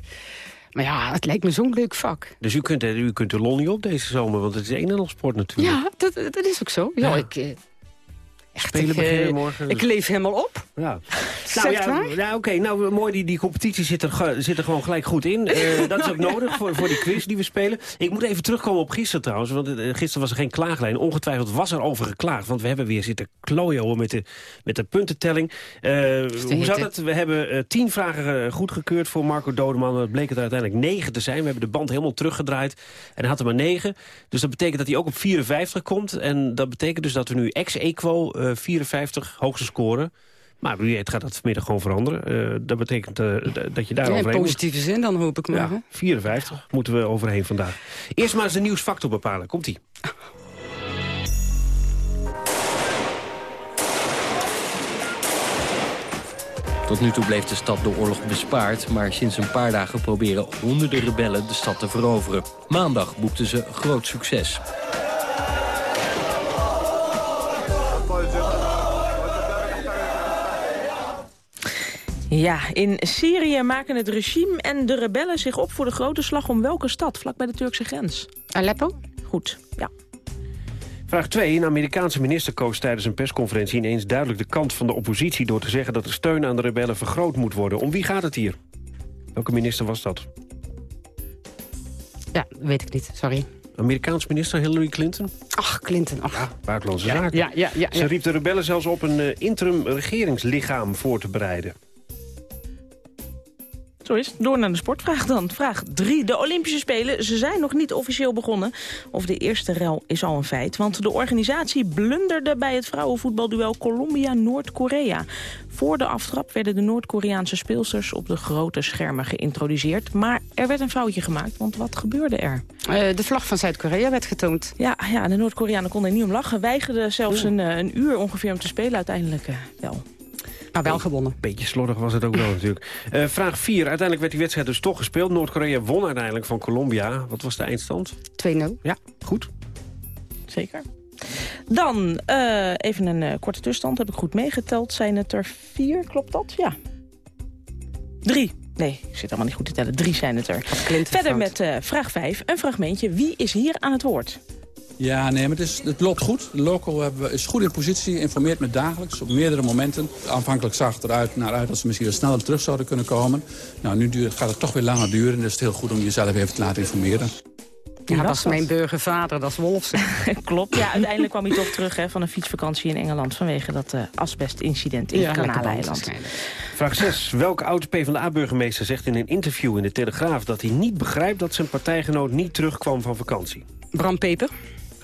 S12: Maar ja, het lijkt me zo'n leuk vak.
S2: Dus u kunt, u kunt de lol niet op deze zomer, want het is een en al sport natuurlijk.
S12: Ja, dat, dat is ook zo. Ja,
S2: Ja.
S12: ik... eh, echt,
S2: Spelen
S12: ik,
S2: beginnen morgen.
S12: Ik leef helemaal op.
S2: Ja. Nou ja, oké. Nou, mooi, die, die competitie zit er, zit er gewoon gelijk goed in. Eh, dat is ook nodig voor, voor die quiz die we spelen. Ik moet even terugkomen op gisteren trouwens. Want eh, gisteren was er geen klaaglijn. Ongetwijfeld was er over geklaagd. Want we hebben weer zitten klooien met de, met de puntentelling. Hoe zat het? We hebben tien vragen goedgekeurd voor Marco Dodeman. Dat bleek het uiteindelijk negen te zijn. We hebben de band helemaal teruggedraaid. En hij had er maar negen. Dus dat betekent dat hij ook op 54 komt. En dat betekent dus dat we nu ex-equo 54 hoogste scoren. Maar wie weet gaat dat vanmiddag gewoon veranderen. Eh, dat betekent eh, dat je daar
S12: Ja, in
S2: overheen moet.
S12: positieve zin dan hoop ik maar. hè?
S2: Ja, 54 moeten we overheen vandaag. Eerst maar eens de nieuwsfactor bepalen. Komt-ie.
S13: Tot nu toe bleef de stad door oorlog bespaard, maar sinds een paar dagen proberen honderden rebellen de stad te veroveren. Maandag boekten ze groot succes.
S3: Ja, in Syrië maken het regime en de rebellen zich op voor de grote slag om welke stad? Vlak bij de Turkse grens.
S12: Aleppo?
S3: Goed, ja.
S2: Vraag 2. Een Amerikaanse minister koos tijdens een persconferentie ineens duidelijk de kant van de oppositie... door te zeggen dat de steun aan de rebellen vergroot moet worden. Om wie gaat het hier? Welke minister was dat?
S12: Ja, weet ik niet, sorry.
S2: Amerikaans minister Hillary Clinton?
S12: Ach, Clinton, ach.
S2: Buitenlandse
S12: Ja,
S2: zaken.
S12: ja, ja, ja,
S2: Ze
S12: ja.
S2: riep de rebellen zelfs op een eh, interim regeringslichaam voor te bereiden.
S3: Zo is het. Door naar de sportvraag dan. Vraag 3. De Olympische Spelen, ze zijn nog niet officieel begonnen. Of de eerste rel is al een feit. Want de organisatie blunderde bij het vrouwenvoetbalduel Colombia-Noord-Korea. Voor de aftrap werden de Noord-Koreaanse speelsters op de grote schermen geïntroduceerd. Maar er werd een foutje gemaakt, want wat gebeurde er?
S12: Eh, de vlag van Zuid-Korea werd getoond.
S3: Ja, ja de Noord-Koreanen konden er niet om lachen. Weigerden zelfs een, eh, een uur ongeveer om te spelen uiteindelijk eh, wel.
S12: Maar wel gewonnen.
S2: Beetje slordig was het ook wel natuurlijk. Eh, vraag 4. Uiteindelijk werd die wedstrijd dus toch gespeeld. Noord-Korea won uiteindelijk van Colombia. Wat was de eindstand?
S12: 2-0.
S2: Ja, goed.
S3: Zeker. Dan eh, even een eh, korte tussenstand. Heb ik goed meegeteld. Zijn het er vier? Klopt dat? Ja. Drie. Nee, ik zit allemaal niet goed te tellen. Drie zijn het er. Verder
S12: fout.
S3: met eh, vraag 5. Een fragmentje. Wie is hier aan het woord?
S13: Ja, nee, maar het, is, het loopt goed. De local hebben is goed in positie, informeert me dagelijks op meerdere momenten. Aanvankelijk zag het eruit naar uit dat ze misschien sneller terug zouden kunnen komen. Nou, nu duurt, gaat het toch weer langer duren. Dus het is heel goed om jezelf even te laten informeren.
S12: Ja, dat is mijn burgervader, dat is Wolfsen.
S3: Klopt, ja, uiteindelijk kwam hij toch terug hè, van een fietsvakantie in Engeland... vanwege dat eh, asbestincident in
S12: Ja, waarschijnlijk.
S2: Vraag 6. Welke oud PvdA-burgemeester zegt in een interview in de Telegraaf... dat hij niet begrijpt dat zijn partijgenoot niet terugkwam van vakantie?
S12: Bram Peper.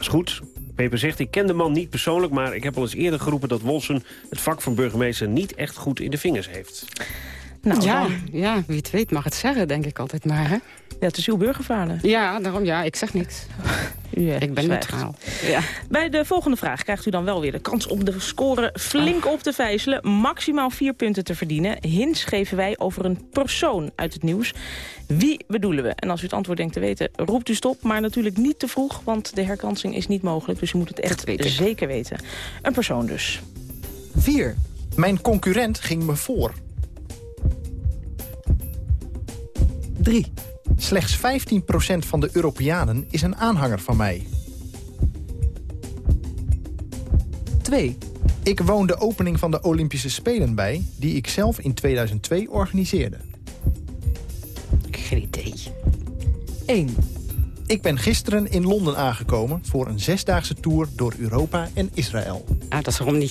S2: Is goed. Peper zegt, ik ken de man niet persoonlijk... maar ik heb al eens eerder geroepen dat Wolsen het vak van burgemeester... niet echt goed in de vingers heeft.
S3: Nou,
S12: ja,
S3: dan-
S12: ja, wie het weet mag het zeggen, denk ik altijd maar. Hè?
S3: Ja, het is uw burgervader.
S12: Ja, daarom, ja, ik zeg niks.
S3: U, eh,
S12: ik ben neutraal. Ja.
S3: Bij de volgende vraag krijgt u dan wel weer de kans om de score flink op te vijzelen. Maximaal vier punten te verdienen. Hints geven wij over een persoon uit het nieuws. Wie bedoelen we? En als u het antwoord denkt te weten, roept u stop. Maar natuurlijk niet te vroeg, want de herkansing is niet mogelijk. Dus u moet het echt zeker weten. Een persoon dus.
S14: 4. Mijn concurrent ging me voor. 3. Slechts 15% van de Europeanen is een aanhanger van mij. 2. Ik woon de opening van de Olympische Spelen bij... die ik zelf in 2002 organiseerde.
S12: Geen idee.
S14: 1. Ik ben gisteren in Londen aangekomen... voor een zesdaagse tour door Europa en Israël.
S12: Ah, dat is Romney.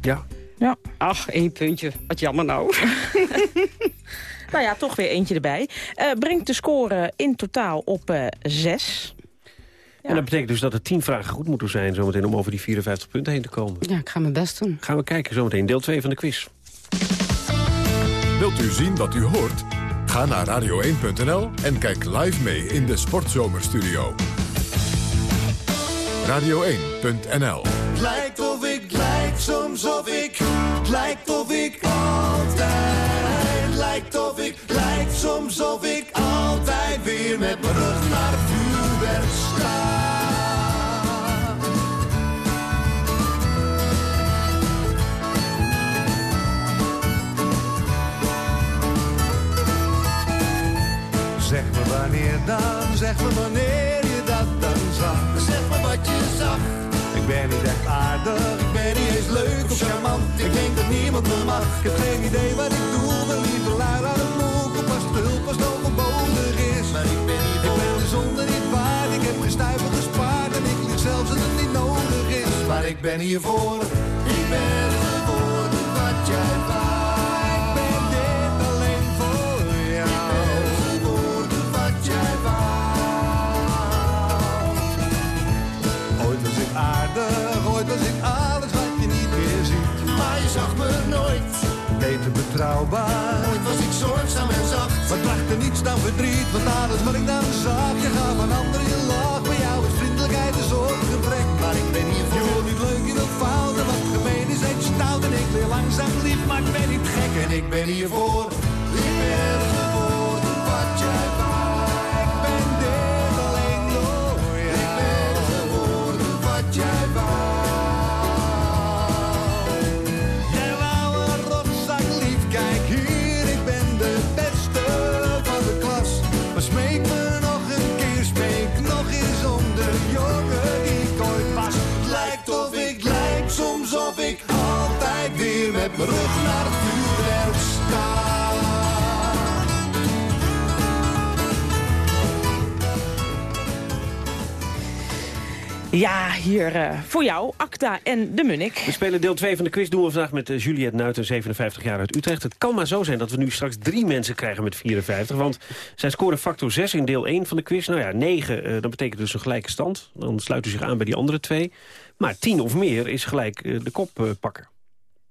S2: Ja.
S3: Ja.
S12: Ach, één puntje. Wat jammer nou.
S3: Nou ja, toch weer eentje erbij. Eh, brengt de score in totaal op eh, zes.
S2: En dat betekent dus dat er 10 vragen goed moeten zijn... zometeen om over die 54 punten heen te komen.
S12: Ja, ik ga mijn best doen.
S2: Gaan we kijken zometeen. Deel 2 van de quiz.
S1: Wilt u zien wat u hoort? Ga naar radio1.nl en kijk live mee in de Sportzomerstudio. Radio1.nl
S15: Lijkt of ik, lijkt soms of ik, lijkt of ik altijd. Lijkt of ik, lijkt soms of ik altijd weer met mijn rug naar het vuurwerk sta. Zeg me wanneer dan, zeg me wanneer je dat dan zag. Zeg me wat je zag. Ik ben niet dat niemand me mag. Ik heb geen idee wat ik doe, ben liever lui aan het moeken. Pas de hulp als het overbodig is. Maar ik ben niet Ik ben de zonde niet waard, ik heb stuiver gespaard. En ik lieg zelfs dat het niet nodig is. Maar ik ben hiervoor, ik ben geworden wat jij Beter betrouwbaar. Ooit was ik zorgzaam en zacht. Maar trachtte niets dan verdriet, want alles wat ik dan zag. Je gaf aan anderen je lach. Bij jou is vriendelijkheid een soort gebrek. Maar ik ben hier voor. Je wordt niet leuk, je wilt fouten. Wat gemeen is, heet stout. En ik leer langzaam lief, maar ik ben niet gek. En ik ben hiervoor. Ik ben mijn rug naar het vuurwerk sta.
S3: Ja, hier eh, voor jou, Acta en de Munnik.
S2: We spelen deel 2 van de quiz. Doen we vandaag met eh, Juliette Nuiten, 57 jaar uit Utrecht. Het kan maar zo zijn dat we nu straks drie mensen krijgen met 54. Want zij scoren factor 6 in deel 1 van de quiz. Nou ja, 9, eh, dat betekent dus een gelijke stand. Dan sluit u zich aan bij die andere twee. Maar 10 of meer is gelijk de kop pakken.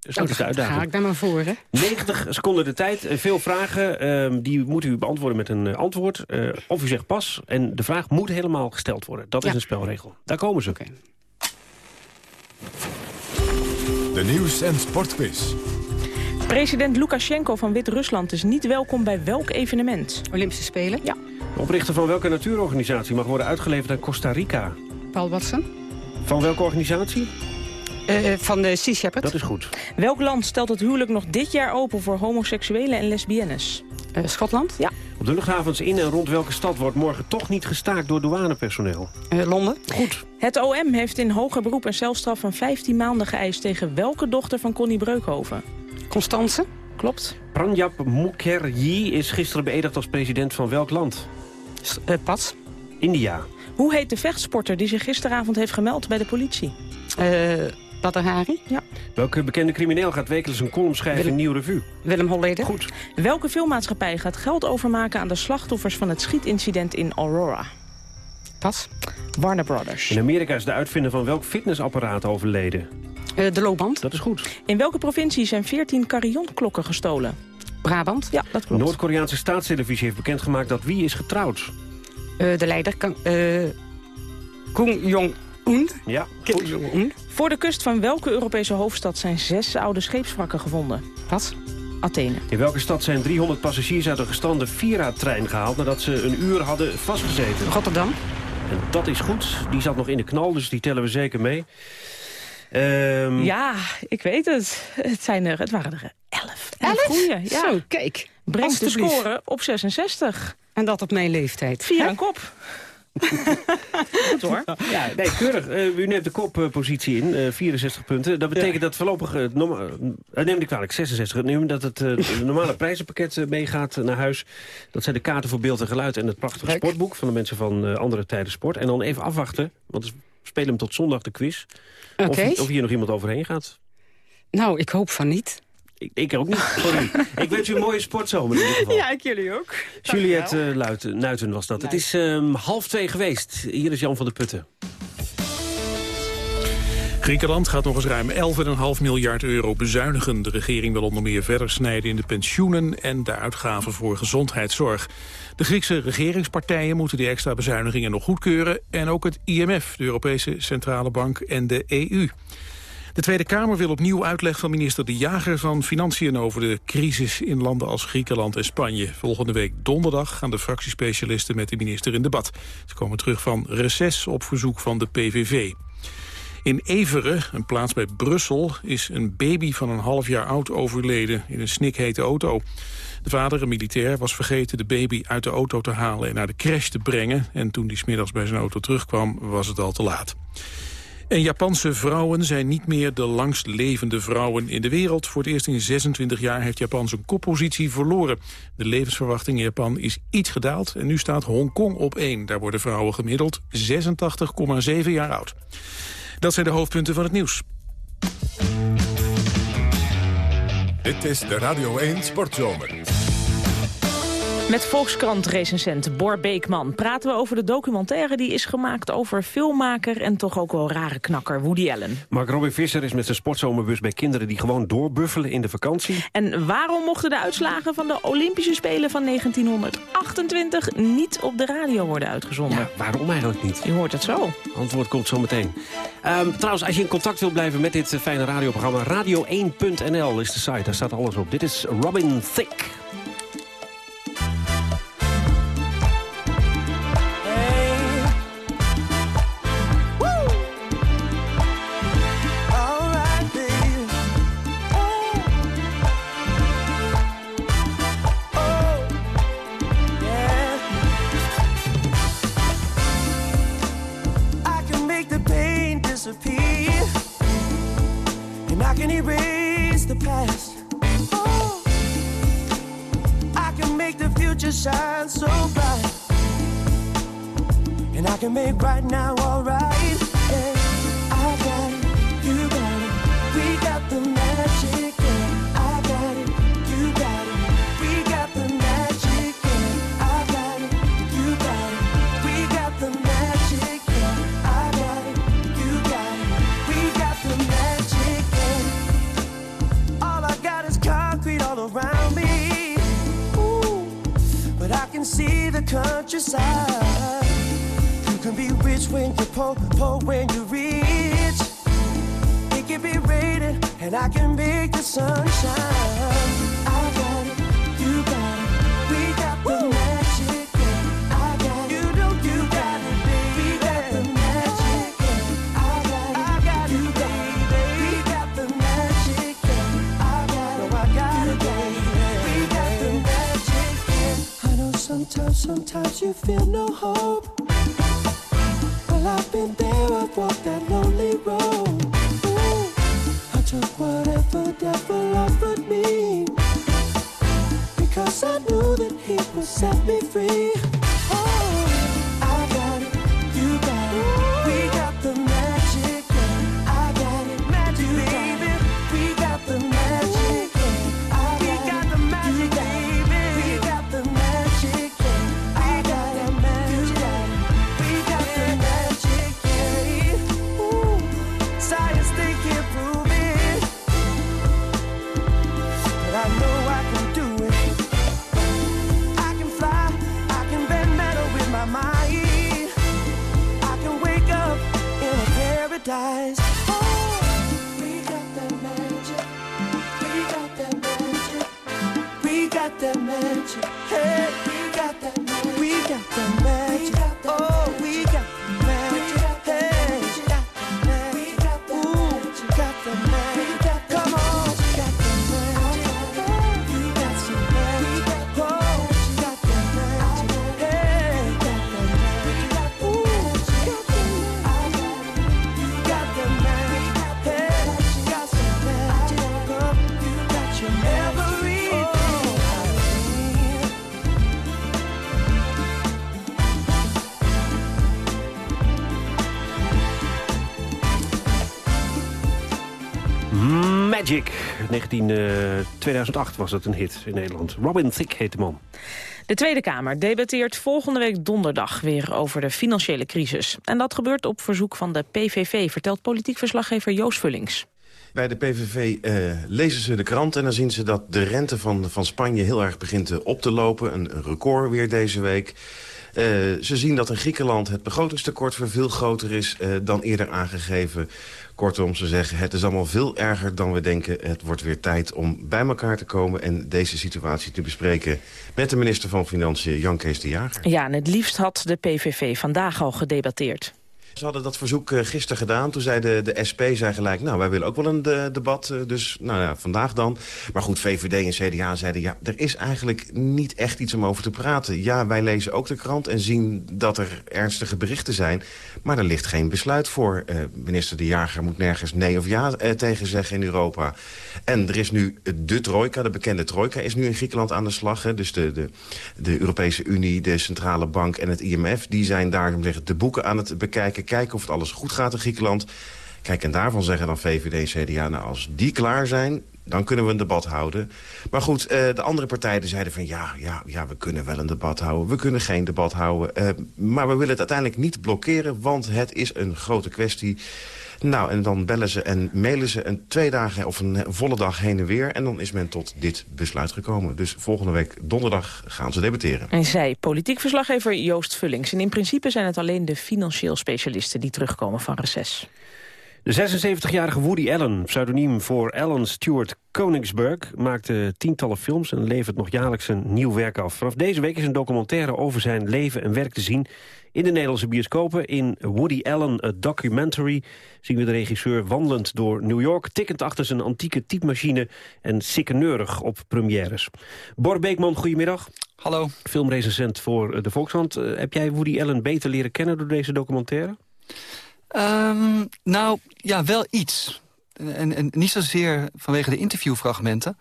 S2: Dus dat is de
S12: Ga
S2: uitdaging.
S12: ik daar maar voor, hè?
S2: 90 seconden de tijd. Eh, Veel vragen. ehm, die moet u beantwoorden met een eh, antwoord. Eh, of u zegt pas. En de vraag moet helemaal gesteld worden. Dat is een spelregel. Daar komen ze.
S1: De nieuws- en sportquiz.
S3: President Lukashenko van Wit-Rusland is niet welkom bij welk evenement?
S12: Olympische Spelen?
S3: Ja.
S2: De oprichter van welke natuurorganisatie mag worden uitgeleverd aan Costa Rica?
S12: Paul Watson?
S2: Van welke organisatie?
S12: Eh, van de Sea Shepherd?
S2: Dat is goed.
S3: Welk land stelt het huwelijk nog dit jaar open voor homoseksuelen en lesbiennes?
S12: Eh, Schotland?
S3: Ja.
S2: Op de luchthavens in en rond welke stad wordt morgen toch niet gestaakt door douanepersoneel?
S12: Eh, Londen.
S2: Goed.
S3: Het OM heeft in hoger beroep een celstraf van 15 maanden geëist... tegen welke dochter van Connie Breukhoven?
S12: Constance.
S3: Klopt.
S2: Pranjap Mukherjee is gisteren beëdigd als president van welk land?
S12: Uh, Pas.
S2: India.
S3: Hoe heet de vechtsporter die zich gisteravond heeft gemeld bij de politie?
S12: Uh, Badr Hari.
S3: Ja.
S2: Welke bekende crimineel gaat wekelijks een column schrijven in Nieuw Revue?
S12: Willem Holleder.
S2: Goed.
S3: Welke filmmaatschappij gaat geld overmaken aan de slachtoffers van het schietincident in Aurora?
S12: Pas.
S3: Warner Brothers.
S2: In Amerika is de uitvinder van welk fitnessapparaat overleden?
S12: Uh, de loopband.
S2: Dat is goed.
S3: In welke provincie zijn 14 carillon-klokken gestolen?
S12: Brabant.
S3: Ja, dat klopt.
S2: Noord-Koreaanse staatstelevisie heeft bekendgemaakt dat wie is getrouwd?
S12: Uh, de leider, kan, uh, Kung Jong-un.
S2: Ja,
S3: Voor de kust van welke Europese hoofdstad zijn zes oude scheepswrakken gevonden?
S12: Wat?
S3: Athene.
S2: In welke stad zijn 300 passagiers uit een gestrande Vira-trein gehaald... nadat ze een uur hadden vastgezeten?
S12: Rotterdam.
S2: En dat is goed. Die zat nog in de knal, dus die tellen we zeker mee. Um...
S3: Ja, ik weet het. Het, zijn er, het waren er elf.
S12: Elf?
S3: Goeie, ja.
S12: Zo, kijk.
S3: Brengt de score op 66.
S12: En dat op mijn leeftijd.
S3: Via een kop. Goed hoor.
S2: Ja, nee, keurig. Uh, u neemt de koppositie in, uh, 64 punten. Dat betekent ja. dat voorlopig, uh, norma- uh, neem ik kwalijk, 66. Neem dat het normale prijzenpakket meegaat naar huis. Dat zijn de kaarten voor beeld en geluid en het prachtige
S12: Kijk.
S2: sportboek... van de mensen van andere tijden sport. En dan even afwachten, want we spelen hem tot zondag de quiz.
S12: Okay.
S2: Of, of hier nog iemand overheen gaat.
S12: Nou, ik hoop van niet.
S2: Ik, ik ook niet, sorry. ik wens u een mooie sportzomer in ieder geval.
S3: Ja, ik jullie ook.
S2: Juliette uh, Luiten, Nuiten was dat. Het is um, half twee geweest. Hier is Jan van der Putten.
S4: Griekenland gaat nog eens ruim 11,5 miljard euro bezuinigen. De regering wil onder meer verder snijden in de pensioenen... en de uitgaven voor gezondheidszorg. De Griekse regeringspartijen moeten die extra bezuinigingen nog goedkeuren... en ook het IMF, de Europese Centrale Bank en de EU. De Tweede Kamer wil opnieuw uitleg van minister De Jager van Financiën over de crisis in landen als Griekenland en Spanje. Volgende week donderdag gaan de fractiespecialisten met de minister in debat. Ze komen terug van reces op verzoek van de PVV. In Everen, een plaats bij Brussel, is een baby van een half jaar oud overleden in een snikhete auto. De vader, een militair, was vergeten de baby uit de auto te halen en naar de crash te brengen. En toen die smiddags bij zijn auto terugkwam, was het al te laat. En Japanse vrouwen zijn niet meer de langst levende vrouwen in de wereld. Voor het eerst in 26 jaar heeft Japan zijn koppositie verloren. De levensverwachting in Japan is iets gedaald en nu staat Hongkong op één. Daar worden vrouwen gemiddeld 86,7 jaar oud. Dat zijn de hoofdpunten van het nieuws.
S1: Dit is de Radio 1 Sportzomer.
S3: Met Volkskrant-recensent Bor Beekman praten we over de documentaire... die is gemaakt over filmmaker en toch ook wel rare knakker Woody Allen.
S2: Mark Robin Visser is met zijn sportzomerbus bij kinderen... die gewoon doorbuffelen in de vakantie.
S3: En waarom mochten de uitslagen van de Olympische Spelen van 1928... niet op de radio worden uitgezonden?
S2: Ja, waarom eigenlijk niet?
S3: Je hoort het zo.
S2: Antwoord komt zo meteen. Um, trouwens, als je in contact wilt blijven met dit fijne radioprogramma... radio1.nl is de site, daar staat alles op. Dit is Robin Thicke.
S16: I can erase the past. Oh, I can make the future shine so bright. And I can make right now alright. Yeah, I got it, you got it, we got the magic. Can see the countryside. You can be rich when you're poor, poor when you're rich. It can be raining, and I can make the sun shine. Sometimes you feel no hope. Well, I've been there, I've walked that lonely road. Ooh, I took whatever devil offered me. Because I knew that he would set me free. We Magic.
S2: 19, eh, 2008 was het een hit in Nederland. Robin Thicke heet de man.
S3: De Tweede Kamer debatteert volgende week donderdag weer over de financiële crisis. En dat gebeurt op verzoek van de PVV, vertelt politiek verslaggever Joost Vullings.
S17: Bij de PVV eh, lezen ze de krant en dan zien ze dat de rente van, van Spanje heel erg begint eh, op te lopen. Een, een record weer deze week. Eh, ze zien dat in Griekenland het begrotingstekort veel groter is eh, dan eerder aangegeven. Kortom, ze zeggen het is allemaal veel erger dan we denken. Het wordt weer tijd om bij elkaar te komen en deze situatie te bespreken... met de minister van Financiën, Jan Kees de Jager.
S3: Ja, en het liefst had de PVV vandaag al gedebatteerd.
S17: Ze hadden dat verzoek eh, gisteren gedaan. Toen zei de, SP zei gelijk, nou, wij willen ook wel een de- debat. eh, Dus nou ja, vandaag dan. Maar goed, VVD en CDA zeiden, ja, er is eigenlijk niet echt iets om over te praten. Ja, wij lezen ook de krant en zien dat er ernstige berichten zijn. Maar er ligt geen besluit voor. Eh, minister De Jager moet nergens nee of ja eh, tegen zeggen in Europa. En er is nu de trojka, de bekende trojka, is nu in Griekenland aan de slag. Hè. Dus de, de, de Europese Unie, de Centrale Bank en het IMF... die zijn daar de boeken aan het bekijken. Kijken of het alles goed gaat in Griekenland. Kijk, en daarvan zeggen dan VVD en CDA... nou, als die klaar zijn, dan kunnen we een debat houden. Maar goed, eh, de andere partijen zeiden van... Ja, ja, ja, we kunnen wel een debat houden, we kunnen geen debat houden. eh, maar we willen het uiteindelijk niet blokkeren... want het is een grote kwestie... Nou, en dan bellen ze en mailen ze een twee dagen of een volle dag heen en weer. En dan is men tot dit besluit gekomen. Dus volgende week donderdag gaan ze debatteren.
S3: En zij, politiek verslaggever Joost Vullings. En in principe zijn het alleen de financieel specialisten die terugkomen van reces.
S2: De 76-jarige Woody Allen, pseudoniem voor Alan Stewart Koningsberg... maakte tientallen films en levert nog jaarlijks een nieuw werk af. Vanaf deze week is een documentaire over zijn leven en werk te zien... in de Nederlandse bioscopen. In Woody Allen, A Documentary, zien we de regisseur wandelend door New York... tikkend achter zijn antieke typemachine en sikkeneurig op premières. Bor Beekman, goedemiddag.
S18: Hallo.
S2: Filmrecensent voor de Volkskrant. Eh, heb jij Woody Allen beter leren kennen door deze documentaire?
S18: Ehm, nou, ja, wel iets. En, niet zozeer vanwege de interviewfragmenten...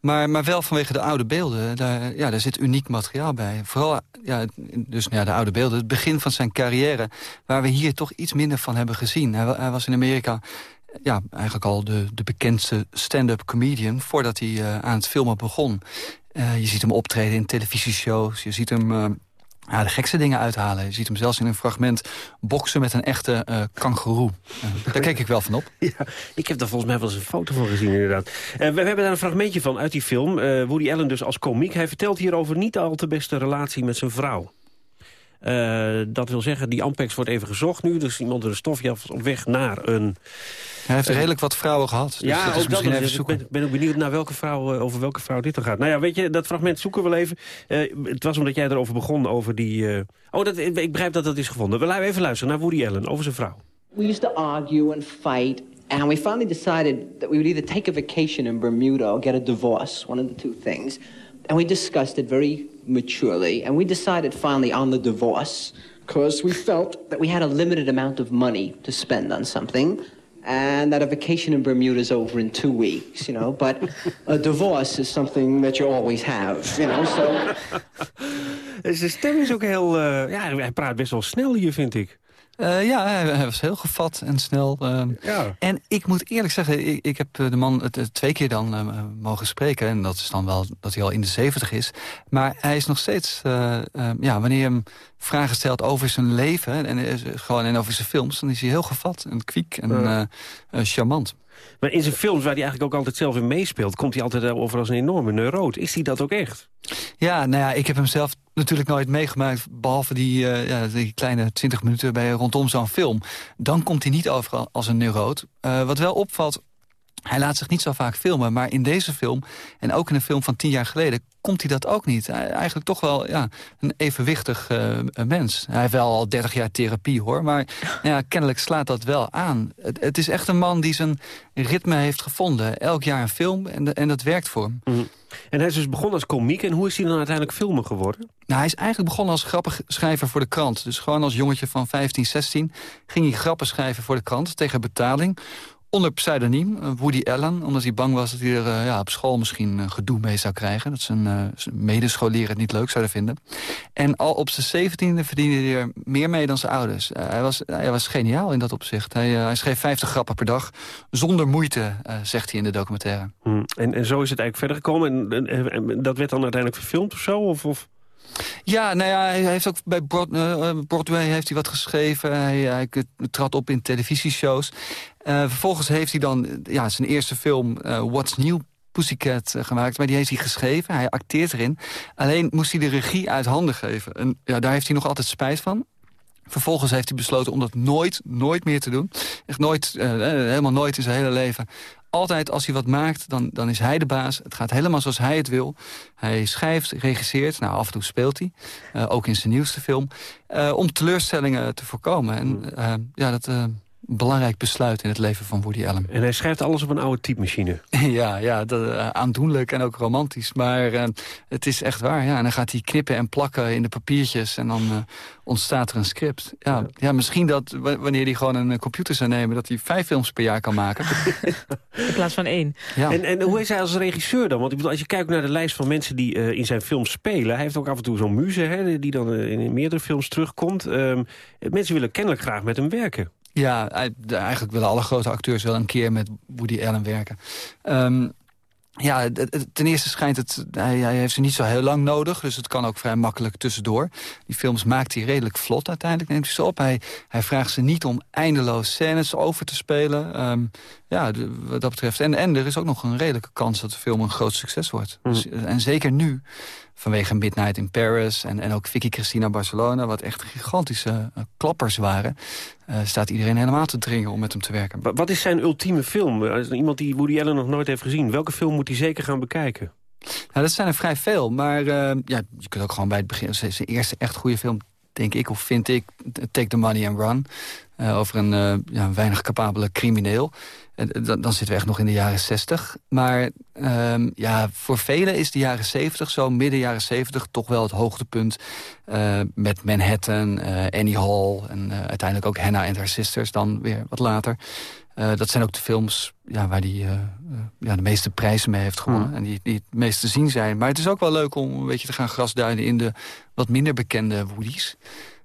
S18: maar, maar wel vanwege de oude beelden. Daar, ja, daar zit uniek materiaal bij. Vooral ja, dus, nou ja, de oude beelden, het begin van zijn carrière... waar we hier toch iets minder van hebben gezien. Hij was in Amerika ja, eigenlijk al de, de bekendste stand-up comedian... voordat hij eh, aan het filmen begon. Eh, je ziet hem optreden in televisieshows, je ziet hem... eh, ja, de gekste dingen uithalen. Je ziet hem zelfs in een fragment boksen met een echte. Eh, daar keek ik wel van op.
S2: Ja, ik heb daar volgens mij wel eens een foto van gezien inderdaad. We, we hebben daar een fragmentje van uit die film. Eh, Woody Allen dus als komiek. Hij vertelt hierover niet al te beste relatie met zijn vrouw. Eh, dat wil zeggen, die Ampex wordt even gezocht nu. Dus iemand er een stofje af op weg naar een...
S18: Hij heeft redelijk wat vrouwen gehad. Dus
S2: ja,
S18: dat is
S2: ook dat.
S18: misschien
S2: nog.
S18: even
S2: Dus ik
S18: zoeken.
S2: ben, ben ook benieuwd naar welke vrouw, eh, over welke vrouw dit dan gaat. Nou ja, weet je, dat fragment zoeken we wel even. Eh, het was omdat jij erover begon, over die... Oh, dat, ik ik begrijp dat dat is gevonden. We laten even luisteren naar Woody Allen, over zijn vrouw.
S19: We used to argue and fight, and we finally decided that we would either take a vacation in Bermuda or get a divorce, one of the two things. And we discussed it very maturely, and we decided finally on the divorce. because we felt that we had a limited amount of money to spend on something. And that a vacation in Bermuda is over in two weeks, you know. But a divorce is something that you always have, you know. So
S2: Zijn stem is ook heel... eh, ja, hij praat best wel snel hier, vind ik.
S18: Eh, ja, hij, hij was heel gevat en snel. ehm. En ik moet eerlijk zeggen, ik, ik heb eh, de man het, het twee keer dan eh, mogen spreken. En dat is dan wel dat hij al in de zeventig is. Maar hij is nog steeds, eh, eh, ja, wanneer je hem vragen stelt over zijn leven... en, eh, gewoon, en over zijn films, dan is hij heel gevat en kwiek en
S2: Ja.
S18: eh, eh, charmant.
S2: Maar in zijn films, waar hij eigenlijk ook altijd zelf in meespeelt... komt hij altijd over als een enorme neuroot. Is hij dat ook echt?
S18: Ja, nou ja, ik heb hem zelf natuurlijk nooit meegemaakt... behalve die, eh, ja, die kleine 20 minuten bij rondom zo'n film. Dan komt hij niet over als een neuroot. Eh, wat wel opvalt, hij laat zich niet zo vaak filmen... maar in deze film, en ook in een film van tien jaar geleden... komt hij dat ook niet. Hij, eigenlijk toch wel ja, een evenwichtig eh, mens. Hij heeft wel al 30 jaar therapie, hoor. Maar ja, kennelijk slaat dat wel aan. Het, het is echt een man die zijn ritme heeft gevonden. Elk jaar een film en, en dat werkt voor hem.
S2: Mhm. En hij is dus begonnen als komiek. En hoe is hij dan uiteindelijk filmer geworden?
S18: Nou, hij is eigenlijk begonnen als grappenschrijver voor de krant. Dus gewoon als jongetje van 15, 16 ging hij grappen schrijven voor de krant tegen betaling. Onder pseudoniem, eh, Woody Allen, omdat hij bang was dat hij er eh, ja, op school misschien eh, gedoe mee zou krijgen. Dat zijn, zijn medescholieren het niet leuk zouden vinden. En al op zijn zeventiende verdiende hij er meer mee dan zijn ouders. Hij, was, hij was geniaal in dat opzicht. Hij, hij schreef 50 grappen per dag, zonder moeite, zegt hij in de documentaire.
S2: Hm. En, en zo is het eigenlijk verder gekomen. En, en- en dat werd dan uiteindelijk verfilmd of zo? Of, of?
S18: Ja, nou ja, hij heeft ook bij Broad- Broadway heeft hij wat geschreven. Hij, hij trad op in televisieshows. Eh, vervolgens heeft hij dan eh, ja, zijn eerste film eh, What's New Pussycat gemaakt. Maar die heeft hij geschreven, hij acteert erin. Alleen moest hij de regie uit handen geven. En ja, daar heeft hij nog altijd spijt van. Vervolgens heeft hij besloten om dat nooit, nooit meer te doen. Echt nooit, helemaal nooit in zijn hele leven. Altijd als hij wat maakt, dan, dan is hij de baas. Het gaat helemaal zoals hij het wil. Hij schrijft, regisseert, nou af en toe speelt hij. Ook in zijn nieuwste film. om teleurstellingen te voorkomen. En eh, ja, dat belangrijk besluit in het leven van Woody Allen.
S2: En hij schrijft alles op een oude typemachine.
S18: Ja, ja dat, eh, aandoenlijk en ook romantisch. Maar eh, het is echt waar. Ja. En dan gaat hij knippen en plakken in de papiertjes. En dan eh, ontstaat er een script. Ja, ja. misschien dat wanneer hij gewoon een computer zou nemen... dat hij vijf films per jaar kan maken.
S3: In plaats van één.
S18: Ja.
S2: En, en hoe is hij als regisseur dan? Want ik bedoel, als je kijkt naar de lijst van mensen die eh, in zijn films spelen... hij heeft ook af en toe zo'n muze hè, die dan in meerdere films terugkomt. Ehm, mensen willen kennelijk graag met hem werken.
S18: Ja, eigenlijk willen alle grote acteurs wel een keer met Woody Allen werken. Ehm, ja, ten eerste schijnt het... Hij, hij heeft ze niet zo heel lang nodig, dus het kan ook vrij makkelijk tussendoor. Die films maakt hij redelijk vlot uiteindelijk, neemt hij ze op. Hij, hij vraagt ze niet om eindeloos scènes over te spelen. Ehm, ja, wat dat betreft. En, en er is ook nog een redelijke kans dat de film een groot succes wordt. Dus, en zeker nu, vanwege Midnight in Paris... en, en ook Vicky Cristina Barcelona, wat echt gigantische eh, klappers waren... eh, staat iedereen helemaal te dringen om met hem te werken.
S2: Wa- Wat is zijn ultieme film? Als iemand die Woody Allen nog nooit heeft gezien... welke film moet hij zeker gaan bekijken?
S18: Nou, dat zijn er vrij veel, maar eh, ja, je kunt ook gewoon bij het begin... zijn eerste echt goede film, denk ik, of vind ik... Take the Money and Run, eh, over een eh, ja, weinig capabele crimineel. En dan, dan zitten we echt nog in de jaren zestig. Maar ehm, ja, voor velen is de jaren zeventig, zo midden jaren zeventig... toch wel het hoogtepunt eh, met Manhattan, eh, Annie Hall... en eh, uiteindelijk ook Hannah and Her Sisters, dan weer wat later... Eh, dat zijn ook de films ja, waar hij eh, eh, ja, de meeste prijzen mee heeft gewonnen. En die, die het meest te zien zijn. Maar het is ook wel leuk om een beetje te gaan grasduinen... in de wat minder bekende Woody's.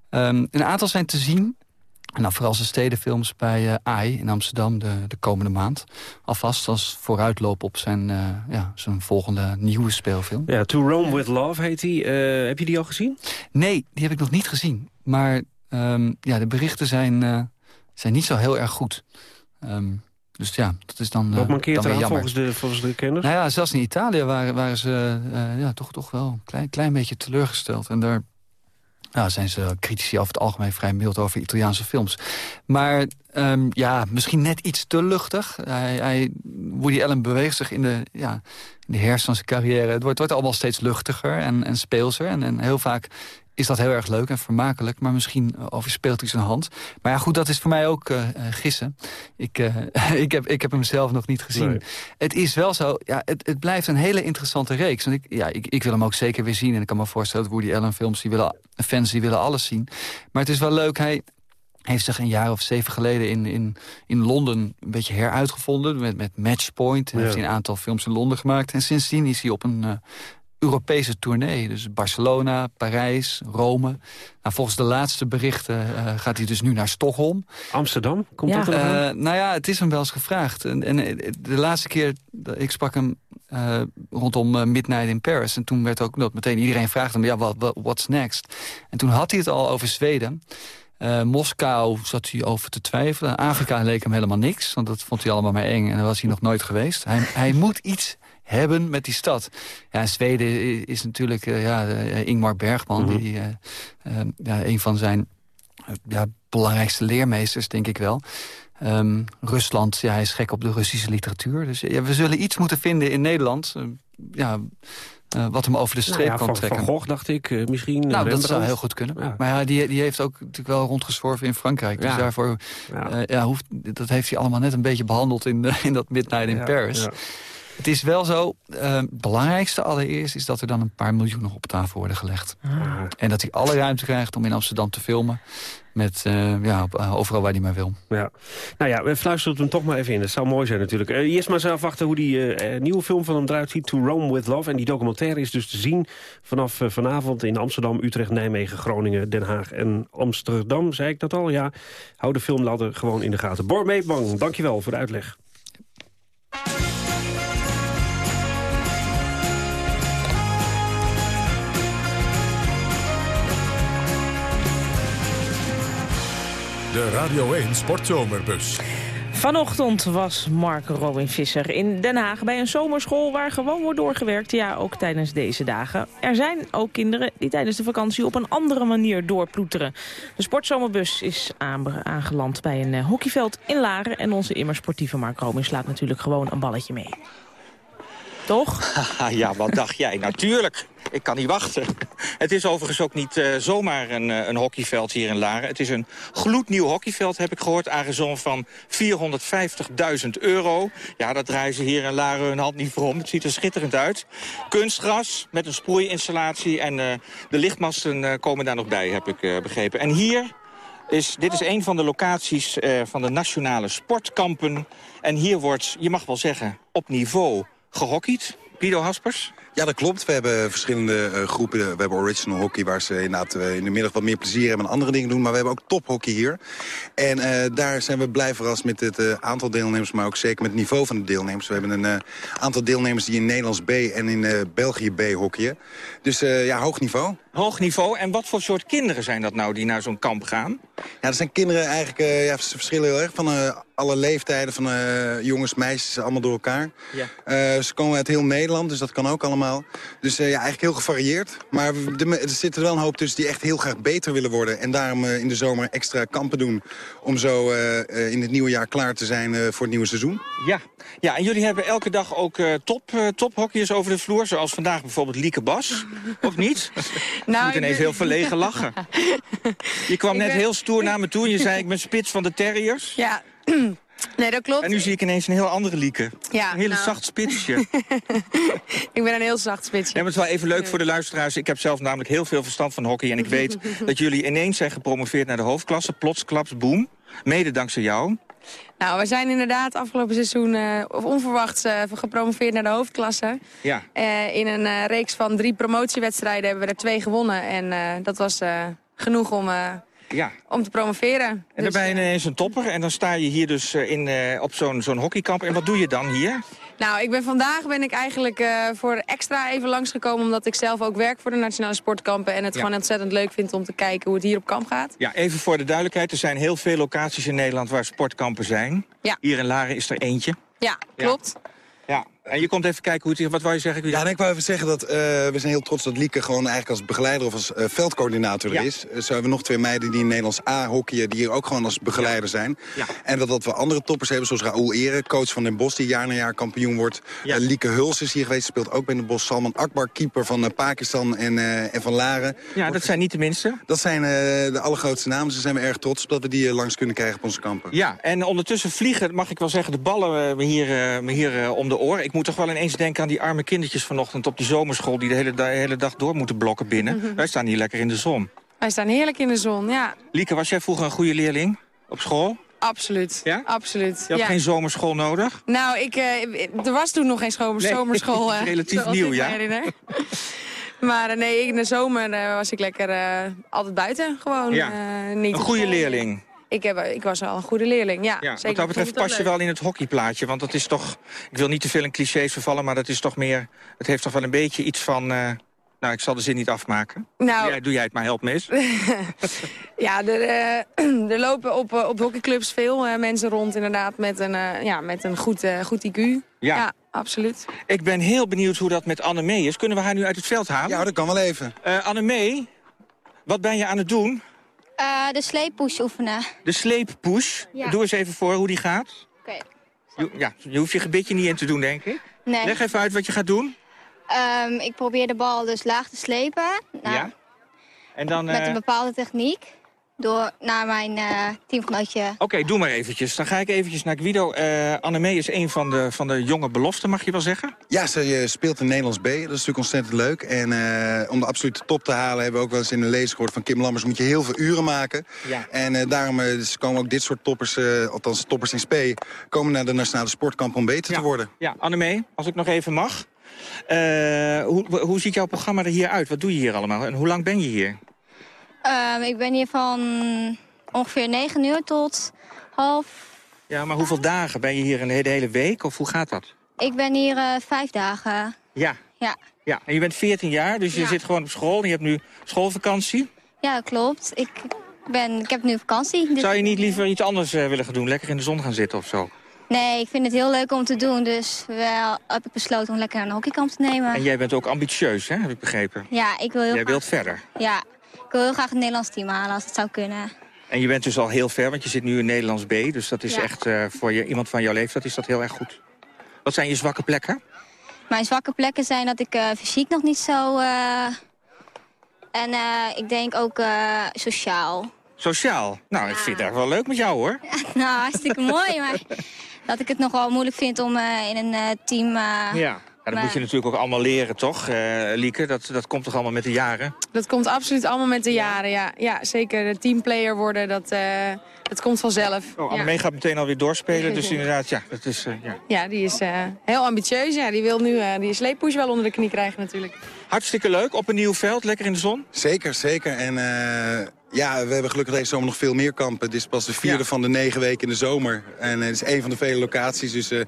S18: Ehm, een aantal zijn te zien. En dan vooral zijn stedenfilms bij eh AI in Amsterdam de, de komende maand. Alvast als vooruitloop op zijn, ja, zijn volgende nieuwe speelfilm.
S2: Ja, To Rome with Love heet hij. Eh, heb je die al gezien?
S18: Nee, die heb ik nog niet gezien. Maar ehm, ja, de berichten zijn, zijn niet zo heel erg goed. Ehm, dus ja, dat is dan, eh,
S2: Wat mankeert
S18: dan
S2: er volgens de, volgens de kenners?
S18: Nou ja, zelfs in Italië waren, waren ze eh, ja, toch, toch wel een klein, klein beetje teleurgesteld. En daar ja, zijn ze critici over het algemeen vrij mild over Italiaanse films. Maar ehm, ja, misschien net iets te luchtig. Hij, hij, Woody Allen beweegt zich in de, ja, in de herfst van zijn carrière. Het wordt, wordt allemaal steeds luchtiger en, en speelser. En, en heel vaak is dat heel erg leuk en vermakelijk. Maar misschien eh, overspeelt hij zijn hand. Maar ja, goed, dat is voor mij ook eh, eh, gissen. Ik, ik, heb, ik heb hem zelf nog niet gezien.
S2: Nee.
S18: Het is wel zo, ja, het, het blijft een hele interessante reeks. En ik, ja, ik, ik wil hem ook zeker weer zien. En ik kan me voorstellen dat Woody Allen films, die willen, fans die willen alles zien. Maar het is wel leuk, hij heeft zich een jaar of zeven geleden in, in, in Londen een beetje heruitgevonden. Met, met Matchpoint. En
S2: Ja.
S18: heeft hij een aantal films in Londen gemaakt. En sindsdien is hij op een Europese tournee. Dus Barcelona, Parijs, Rome. Nou, volgens de laatste berichten eh, gaat hij dus nu naar Stockholm.
S2: Amsterdam, komt
S18: Ja.
S2: dat er?
S18: Eh, nou ja, het is hem wel eens gevraagd. En, en eh, de laatste keer, dat ik sprak hem eh, rondom Midnight in Paris. En toen werd ook dat meteen iedereen vraagt hem, ja, wat, what's next? En toen had hij het al over Zweden. Eh, Moskou zat hij over te twijfelen. Afrika leek hem helemaal niks, want dat vond hij allemaal maar eng. En daar was hij nog nooit geweest. Hij, hij moet iets hebben met die stad. Ja, en Zweden is natuurlijk eh, ja, eh, Ingmar Bergman...
S2: Mhm.
S18: die eh, eh, ja, een van zijn ja, belangrijkste leermeesters, denk ik wel. Ehm, Rusland, ja, hij is gek op de Russische literatuur. Dus ja, we zullen iets moeten vinden in Nederland... ja, wat hem over de
S2: Nou
S18: streep
S2: ja,
S18: kan
S2: van,
S18: trekken.
S2: van Gogh dacht ik, misschien.
S18: Nou, dat zou heel goed kunnen.
S2: Ja.
S18: Maar ja, die, die heeft ook natuurlijk wel rondgezworven in Frankrijk. Dus
S2: Ja.
S18: daarvoor,
S2: Ja.
S18: ja, hoeft, dat heeft hij allemaal net een beetje behandeld in, in dat Midnight in
S2: Ja,
S18: Paris. Het is wel zo, eh, het belangrijkste allereerst is dat er dan een paar miljoen nog op tafel worden gelegd. En dat hij alle ruimte krijgt om in Amsterdam te filmen. Met, eh, ja, eh, overal waar hij maar wil.
S2: Ja. Nou ja, we fluisteren hem toch maar even in. Het zou mooi zijn natuurlijk. Eh, eerst maar eens afwachten hoe die nieuwe film van hem eruit ziet. To Rome with Love. En die documentaire is dus te zien vanaf vanavond in Amsterdam, Utrecht, Nijmegen, Groningen, Den Haag en Amsterdam. Zei ik dat al? Ja. Hou de film later gewoon in de gaten. Bor Meetbang, dankjewel voor de uitleg.
S1: De Radio 1 Sportzomerbus.
S3: Vanochtend was Mark Robin Visser in Den Haag bij een zomerschool waar gewoon wordt doorgewerkt. Ja, ook tijdens deze dagen. Er zijn ook kinderen die tijdens de vakantie op een andere manier doorploeteren. De sportzomerbus is aangeland bij een eh, hockeyveld in Laren. En onze immer sportieve Mark Robin slaat natuurlijk gewoon een balletje mee. Toch?
S20: Ja, wat dacht jij? Natuurlijk. Ik kan niet wachten. Het is overigens ook niet eh, zomaar een, eh, een hockeyveld hier in Laren. Het is een gloednieuw hockeyveld, heb ik gehoord. Aangezon van 450.000 euro. Ja, daar draaien ze hier in Laren hun hand niet voor om. Het ziet er schitterend uit. Kunstgras met een sproeiinstallatie. En eh, de lichtmasten komen daar nog bij, heb ik begrepen. En hier is, dit is een van de locaties van de nationale sportkampen. En hier wordt, je mag wel zeggen, op niveau gehockeyd. Guido Haspers?
S21: Ja, dat klopt. We hebben verschillende eh, groepen. We hebben original hockey, waar ze inderdaad eh, in de middag wat meer plezier hebben en andere dingen doen. Maar we hebben ook tophockey hier. En eh, daar zijn we blij verrast met het aantal deelnemers, maar ook zeker met het niveau van de deelnemers. We hebben een aantal deelnemers die in Nederlands B en in België B hockeyen. Dus eh, ja, hoog niveau.
S20: Hoog niveau. En wat voor soort kinderen zijn dat nou die naar zo'n kamp gaan?
S21: Ja, dat zijn kinderen eigenlijk, eh, ja, ze verschillen heel erg van eh, alle leeftijden, van jongens, meisjes, allemaal door elkaar.
S20: Ja.
S21: Ze komen uit heel Nederland, dus dat kan ook allemaal. Dus ja, eigenlijk heel gevarieerd. Maar de- er zitten wel een hoop tussen die echt heel graag beter willen worden. En daarom in de zomer extra kampen doen. Om zo in het nieuwe jaar klaar te zijn voor het nieuwe seizoen.
S20: Ja. ja, en jullie hebben elke dag ook top, tophockeyers over de vloer. Zoals vandaag bijvoorbeeld Lieke Bas. Of niet?
S22: Nou,
S20: je moet ineens
S22: ben-
S20: heel verlegen lachen. Je kwam
S22: Ik
S20: net
S22: ben-
S20: heel stoer naar me toe en je zei... ik ben spits van de Terriers.
S22: Ja, nee, dat klopt.
S20: En nu zie ik ineens een heel andere Lieke.
S22: Ja,
S20: een hele
S22: nou.
S20: zacht spitsje.
S22: Ik ben een heel zacht spitsje.
S20: Ja, maar het is wel even leuk voor de luisteraars. Ik heb zelf namelijk heel veel verstand van hockey. En ik weet dat jullie ineens zijn gepromoveerd naar de hoofdklasse. Plots, klaps, boom. Mede dankzij jou.
S22: Nou, we zijn inderdaad afgelopen seizoen eh, of onverwachts eh, gepromoveerd naar de hoofdklasse.
S20: Ja.
S22: Eh, in een reeks van drie promotiewedstrijden hebben we er twee gewonnen. En eh, dat was eh, genoeg om, eh,
S20: Ja.
S22: om te promoveren.
S20: En
S22: Dus,
S20: dan ben je ineens een topper. En dan sta je hier dus in, eh, op zo'n zo'n hockeykamp. En wat doe je dan hier?
S22: Nou, ik ben vandaag ben ik eigenlijk eh, voor extra even langsgekomen... omdat ik zelf ook werk voor de Nationale Sportkampen... en het
S20: Ja.
S22: gewoon ontzettend leuk vind om te kijken hoe het hier op kamp gaat.
S20: Ja, even voor de duidelijkheid. Er zijn heel veel locaties in Nederland waar sportkampen zijn.
S22: Ja.
S20: Hier in Laren is er eentje.
S22: Ja, klopt.
S20: Ja. En je komt even kijken hoe het... Wat wou je zeggen?
S21: Ja, en ik wou even zeggen dat eh, we zijn heel trots dat Lieke gewoon eigenlijk als begeleider of als eh, veldcoördinator
S20: Ja.
S21: is. Eh, zo hebben we nog twee meiden die in Nederlands A-hockeyen, die hier ook gewoon als begeleider zijn.
S20: Ja.
S21: En dat, dat we andere toppers hebben, zoals Raoul Ere, coach van Den Bosch, die jaar na jaar kampioen wordt.
S20: Ja.
S21: Lieke Huls is hier geweest, speelt ook bij Den Bosch. Salman Akbar, keeper van Pakistan en, en van Laren.
S20: Ja, dat zijn niet de minste.
S21: Dat zijn de allergrootste namen, dus daar zijn we erg trots op dat we die langs kunnen krijgen op onze kampen.
S20: Ja, en ondertussen vliegen, mag ik wel zeggen, de ballen me hier, me hier om de oren. Ik moet toch wel ineens denken aan die arme kindertjes vanochtend op die zomerschool... die de hele, hele dag door moeten blokken binnen. Wij staan hier lekker in de zon.
S22: Wij staan heerlijk in de zon, ja.
S20: Lieke, was jij vroeger een goede leerling op school?
S22: Absoluut.
S20: Ja?
S22: Absoluut.
S20: Je had
S22: ja.
S20: geen zomerschool nodig?
S22: Nou, ik, eh, er was toen nog geen
S20: Nee,
S22: zomerschool.
S20: relatief nieuw, ja.
S22: maar eh, nee, in de zomer eh, was ik lekker altijd buiten. Gewoon
S20: Ja.
S22: niet
S20: Een goede
S22: school. Ik, heb, ik was al een goede leerling, ja.
S20: Ja,
S22: zeker.
S20: wat dat betreft pas je wel in het hockeyplaatje. Want dat is toch, ik wil niet te veel in clichés vervallen... maar dat is toch meer, het heeft toch wel een beetje iets van... eh, nou, ik zal de zin niet afmaken.
S22: Nou-
S20: Doe, jij, doe jij het maar, help me eens.
S22: Ja, er, eh, er lopen op, eh, op hockeyclubs veel mensen rond inderdaad met een, eh, ja, met een goed, eh, goed IQ.
S20: Ja.
S22: absoluut.
S20: Ik ben heel benieuwd hoe dat met Annemee is. Kunnen we haar nu uit het veld halen?
S21: Ja, dat kan wel even.
S20: Uh, Annemee, wat ben je aan het doen?
S23: Eh, de sleeppush oefenen.
S20: De sleeppush.
S23: Ja.
S20: Doe eens even voor hoe die gaat.
S23: Oké.
S20: Je, ja, je hoeft je gebitje niet in te doen, denk ik.
S23: Nee.
S20: Leg even uit wat je gaat doen.
S23: Ehm, ik probeer de bal dus laag te slepen. Nou,
S20: ja. En dan...
S23: Met
S20: eh,
S23: een bepaalde techniek. Door naar mijn eh, teamgenootje.
S20: Oké, doe maar eventjes. Dan ga ik eventjes naar Guido. Uh, Annemee is een van de, van de jonge beloften, mag je wel zeggen?
S21: Ja, ze eh, speelt in Nederlands B. Dat is natuurlijk ontzettend leuk. En eh, om de absolute top te halen hebben we ook wel eens in een lees gehoord van Kim Lammers... moet je heel veel uren maken.
S20: Ja.
S21: En eh, daarom dus komen ook dit soort toppers, eh, althans toppers in SP... komen naar de Nationale Sportkamp om beter te worden.
S20: Ja, Annemee, als ik nog even mag. Uh, hoe, hoe ziet jouw programma er hier uit? Wat doe je hier allemaal? En hoe lang ben je hier?
S23: Um, ik ben hier van ongeveer 9 uur tot half...
S20: Ja, maar hoeveel dagen? Ben je hier een hele, hele week of hoe gaat dat?
S23: Ik ben hier uh, vijf dagen.
S20: Ja.
S23: Ja.
S20: Ja, en je bent 14 jaar, dus je
S23: Ja.
S20: zit gewoon op school. En je hebt nu schoolvakantie.
S23: Ja, klopt. Ik, ben, ik heb nu vakantie. dus-
S20: Zou je niet liever iets anders uh, willen gaan doen? Lekker in de zon gaan zitten of zo?
S23: Nee, ik vind het heel leuk om te doen. Dus wel heb ik besloten om lekker naar een hockeykamp te nemen.
S20: En jij bent ook ambitieus, hè? heb ik begrepen.
S23: Ja, ik wil heel
S20: Jij
S23: graag...
S20: wilt verder.
S23: Ja, ik wil heel graag het Nederlands team halen als het zou kunnen.
S20: En je bent dus al heel ver, want je zit nu in Nederlands B. Dus dat is
S23: Ja.
S20: echt, uh, voor je, iemand van jouw leeftijd is dat heel erg goed. Wat zijn je zwakke plekken?
S23: Mijn zwakke plekken zijn dat ik uh, fysiek nog niet zo... Uh... En ik denk ook sociaal.
S20: Sociaal? Nou, ik vind het echt wel leuk met jou, hoor.
S23: nou, hartstikke mooi, maar dat ik het nogal moeilijk vind om in een team...
S20: Ja. Ja, dat moet je natuurlijk ook allemaal leren, toch, uh, Lieke? Dat, dat komt toch allemaal met de jaren?
S22: Dat komt absoluut allemaal met de jaren, ja. Ja, zeker. De teamplayer worden, dat, uh, dat komt vanzelf.
S20: Oh, Annemee ja. gaat meteen alweer doorspelen, dus inderdaad, ja. Dat is, uh, ja.
S22: ja, die is heel ambitieus. Ja, die wil nu die sleeppush wel onder de knie krijgen natuurlijk.
S20: Hartstikke leuk, op een nieuw veld, lekker in de zon.
S21: Zeker, zeker. En ja, we hebben gelukkig deze zomer nog veel meer kampen. Dit is pas de vierde ja. van de negen weken in de zomer. En het is een van de vele locaties, dus uh,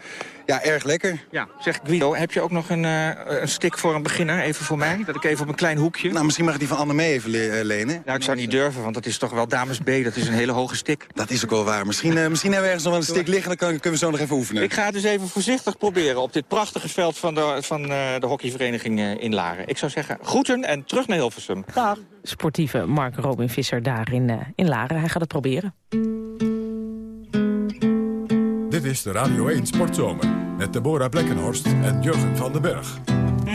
S21: ja, erg lekker.
S20: Ja, zeg Guido, heb je ook nog een, uh, een stick voor een beginner, even voor mij? Dat ik even op een klein hoekje...
S21: Nou, misschien mag ik die van Anne mee even le lenen.
S20: Nou, ik zou niet durven, want dat is toch wel dames B, dat is een hele hoge stick.
S21: Dat is ook wel waar. Misschien, uh, misschien hebben we ergens nog wel een stick liggen, dan kunnen we zo nog even oefenen.
S20: Ik ga het dus even voorzichtig proberen op dit prachtige veld van de, van, de hockeyvereniging in Laren. Ik zou zeggen, groeten en terug naar Hilversum.
S3: Dag. Sportieve Mark Robin Visser daar in, in Laren. Hij gaat het proberen.
S1: Dit is de Radio 1 Sportzomer met Deborah Blekkenhorst en Jurgen van den Berg.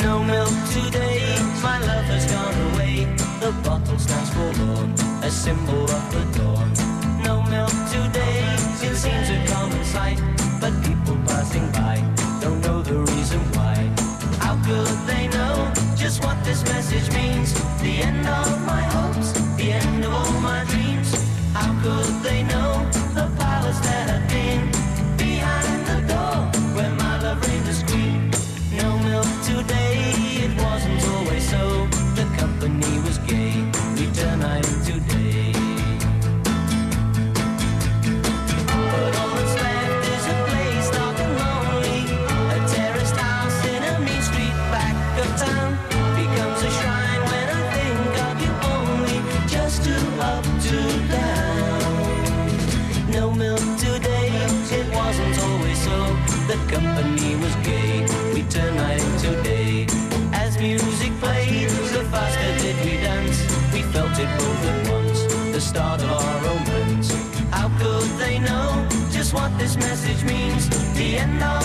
S24: No milk today, my love has gone away. The bottle stands forlorn, a symbol of the dawn. No milk today, it seems a common sight. But people passing by don't know the reason why. How could they just what this message means? The end of my hopes, the end of all my dreams. How could they know the powers that have end of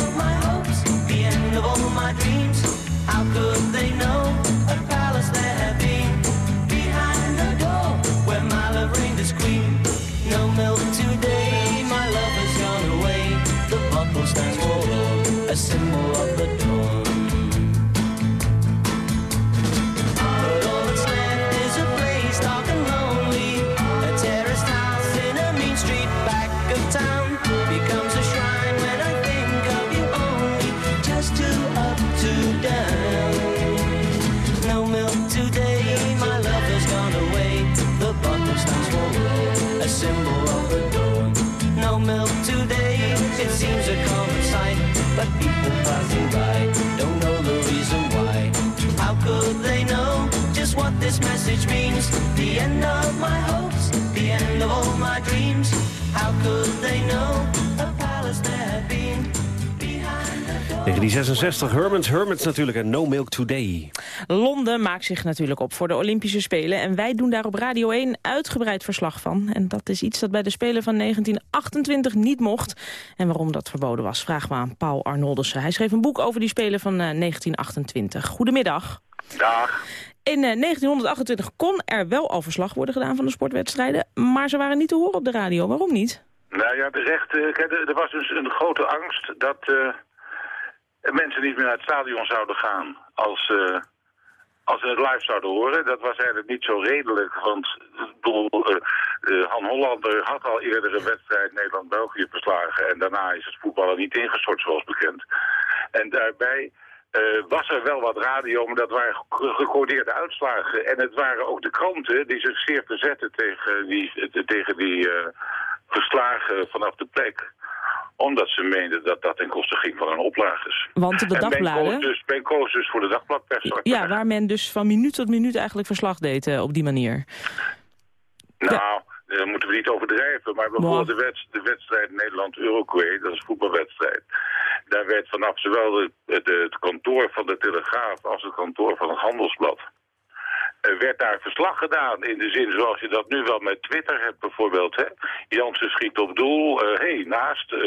S2: 1966, Hermans, Hermans natuurlijk en No Milk Today.
S3: Londen maakt zich natuurlijk op voor de Olympische Spelen. En wij doen daar op Radio 1 uitgebreid verslag van. En dat is iets dat bij de Spelen van 1928 niet mocht. En waarom dat verboden was, vragen we aan Paul Arnoldussen. Hij schreef een boek over die Spelen van eh, 1928. Goedemiddag.
S25: Dag.
S3: In eh, 1928 kon er wel al verslag worden gedaan van de sportwedstrijden. Maar ze waren niet te horen op de radio. Waarom niet?
S25: Nou ja, de rechten, kijk, er was dus een grote angst dat eh, mensen niet meer naar het stadion zouden gaan als, eh, als ze het live zouden horen. Dat was eigenlijk niet zo redelijk, want bedoel, eh, eh, Han Hollander had al eerder een wedstrijd Nederland-België verslagen. En daarna is het voetballen niet ingestort, zoals bekend. En daarbij was er wel wat radio, maar dat waren ge- gecoördineerde uitslagen. En het waren ook de kranten die zich zeer verzetten tegen die, tegen die verslagen vanaf de plek omdat ze meenden dat dat ten koste ging van hun oplages.
S3: Want de
S25: En men
S3: dagbladen-
S25: koos, dus, men koos dus voor de dagbladpers.
S3: Ja, waar men dus van minuut tot minuut eigenlijk verslag deed eh, op die manier.
S25: Nou, daar moeten we niet overdrijven. Maar bijvoorbeeld de, wet- de wedstrijd Nederland-Uruguay, dat is een voetbalwedstrijd. Daar werd vanaf zowel de, de- het kantoor van de Telegraaf als het kantoor van het Handelsblad... eh, werd daar verslag gedaan in de zin zoals je dat nu wel met Twitter hebt bijvoorbeeld. Hè? Jansen schiet op doel, hé, hey, naast. eh,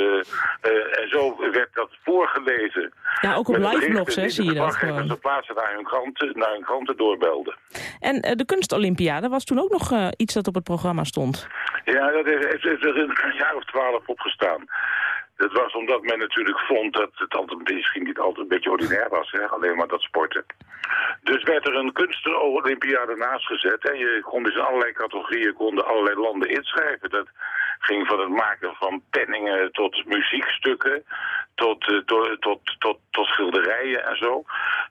S25: eh, en zo werd dat voorgelezen.
S3: Ja, ook op liveblogs, hè, zie je dat gewoon.
S25: ter plaatse naar hun kranten, naar hun kranten doorbelden.
S3: En eh, de kunstolympiade was toen ook nog eh, iets dat op het programma stond.
S25: Ja, dat heeft, heeft er een jaar of twaalf opgestaan. Dat was omdat men natuurlijk vond dat het altijd misschien niet altijd een beetje ordinair was, hè? alleen maar dat sporten. Dus werd er een kunstolympiade naast gezet en je kon dus in allerlei categorieën konden allerlei landen inschrijven. Dat ging van het maken van penningen tot muziekstukken, tot, eh, tot, tot, tot, tot schilderijen en zo.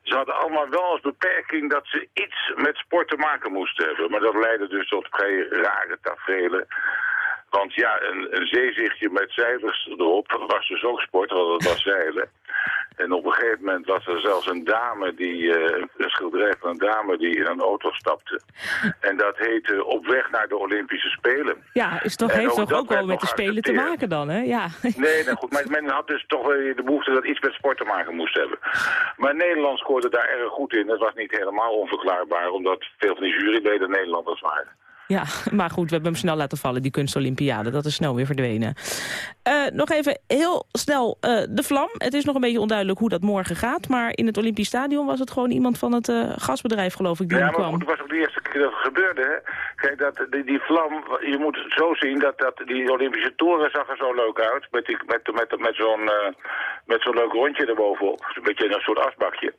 S25: Ze hadden allemaal wel als beperking dat ze iets met sport te maken moesten hebben. Maar dat leidde dus tot vrij rare tafereelen. Want ja, een, een zeezichtje met zeilers erop was dus ook sport, want het was zeilen. En op een gegeven moment was er zelfs een dame, die, eh, een schilderij van een dame die in een auto stapte. En dat heette Op weg naar de Olympische Spelen.
S3: Ja, is toch,
S25: En
S3: heeft
S25: ook
S3: toch ook wel met de Spelen te maken dan, hè? Ja.
S25: Nee, nou goed, maar men had dus toch wel de behoefte dat iets met sport te maken moest hebben. Maar Nederland scoorde daar erg goed in. Dat was niet helemaal onverklaarbaar, omdat veel van die juryleden Nederlanders waren.
S3: Ja, maar goed, we hebben hem snel laten vallen, die kunstolympiade. Dat is snel weer verdwenen. Eh, nog even heel snel eh, de vlam. Het is nog een beetje onduidelijk hoe dat morgen gaat. Maar in het Olympisch Stadion was het gewoon iemand van het eh, gasbedrijf, geloof ik, die
S25: Ja, maar
S3: kwam.
S25: het was ook de eerste keer dat het gebeurde. Hè? Kijk, dat, die, die vlam, je moet het zo zien dat, dat die Olympische toren zag er zo leuk uit. Met, die, met, met, met zo'n met zo'n leuk rondje erbovenop. Een beetje een soort asbakje.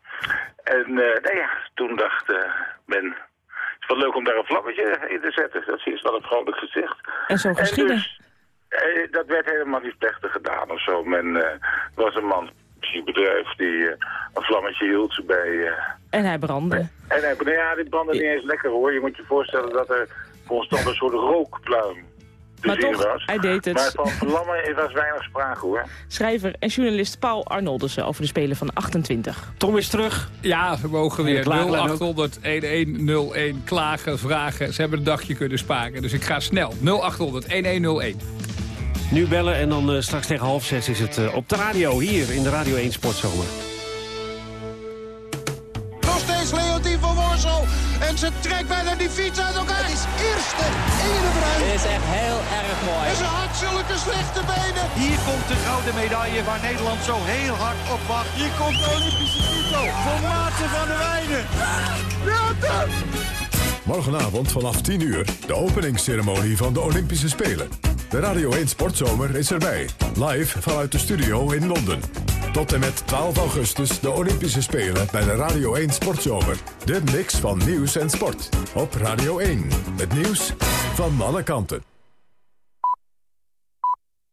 S25: En nou ja, toen dacht men, leuk om daar een vlammetje in te zetten. Dat is wel een vrolijk gezicht.
S3: En zo geschieden.
S25: dus, eh, dat werd helemaal niet plechtig gedaan of zo. Men eh, was een man, een bedrijf, die eh, een vlammetje hield bij...
S3: En hij brandde.
S25: en hij, nee, ja, dit brandde niet eens lekker hoor. Je moet je voorstellen dat er constant een soort rookpluim
S3: Maar toch,
S25: was.
S3: hij deed het.
S25: Maar van vlammen was weinig sprake hoor.
S3: Schrijver en journalist Paul Arnoldussen over de Spelen van 28.
S2: Tom is terug.
S26: Ja, we mogen
S2: En
S26: weer
S2: de klaaglijn ook.
S26: 0800 1101 klagen, vragen. Ze hebben een dagje kunnen sparen, dus ik ga snel. 0800 1101.
S2: Nu bellen en dan eh, straks tegen half zes is het eh, op de radio. Hier in de Radio 1 Sportzomer.
S27: Van Worsel. En ze trekt bijna die fiets uit elkaar. Het is eerste ene eruit.
S28: Dit is echt heel erg mooi.
S27: En ze had zulke slechte benen.
S11: Hier komt de gouden medaille waar Nederland zo heel hard op wacht. Hier komt de Olympische titel voor Maarten van der Weijden. Ja,
S1: Morgenavond vanaf 10 uur de openingsceremonie van de Olympische Spelen. De Radio 1 Sportzomer is erbij. Live vanuit de studio in Londen. Tot en met 12 augustus de Olympische Spelen bij de Radio 1 Sportzomer. De mix van nieuws en sport. Op Radio 1. Het nieuws van alle kanten.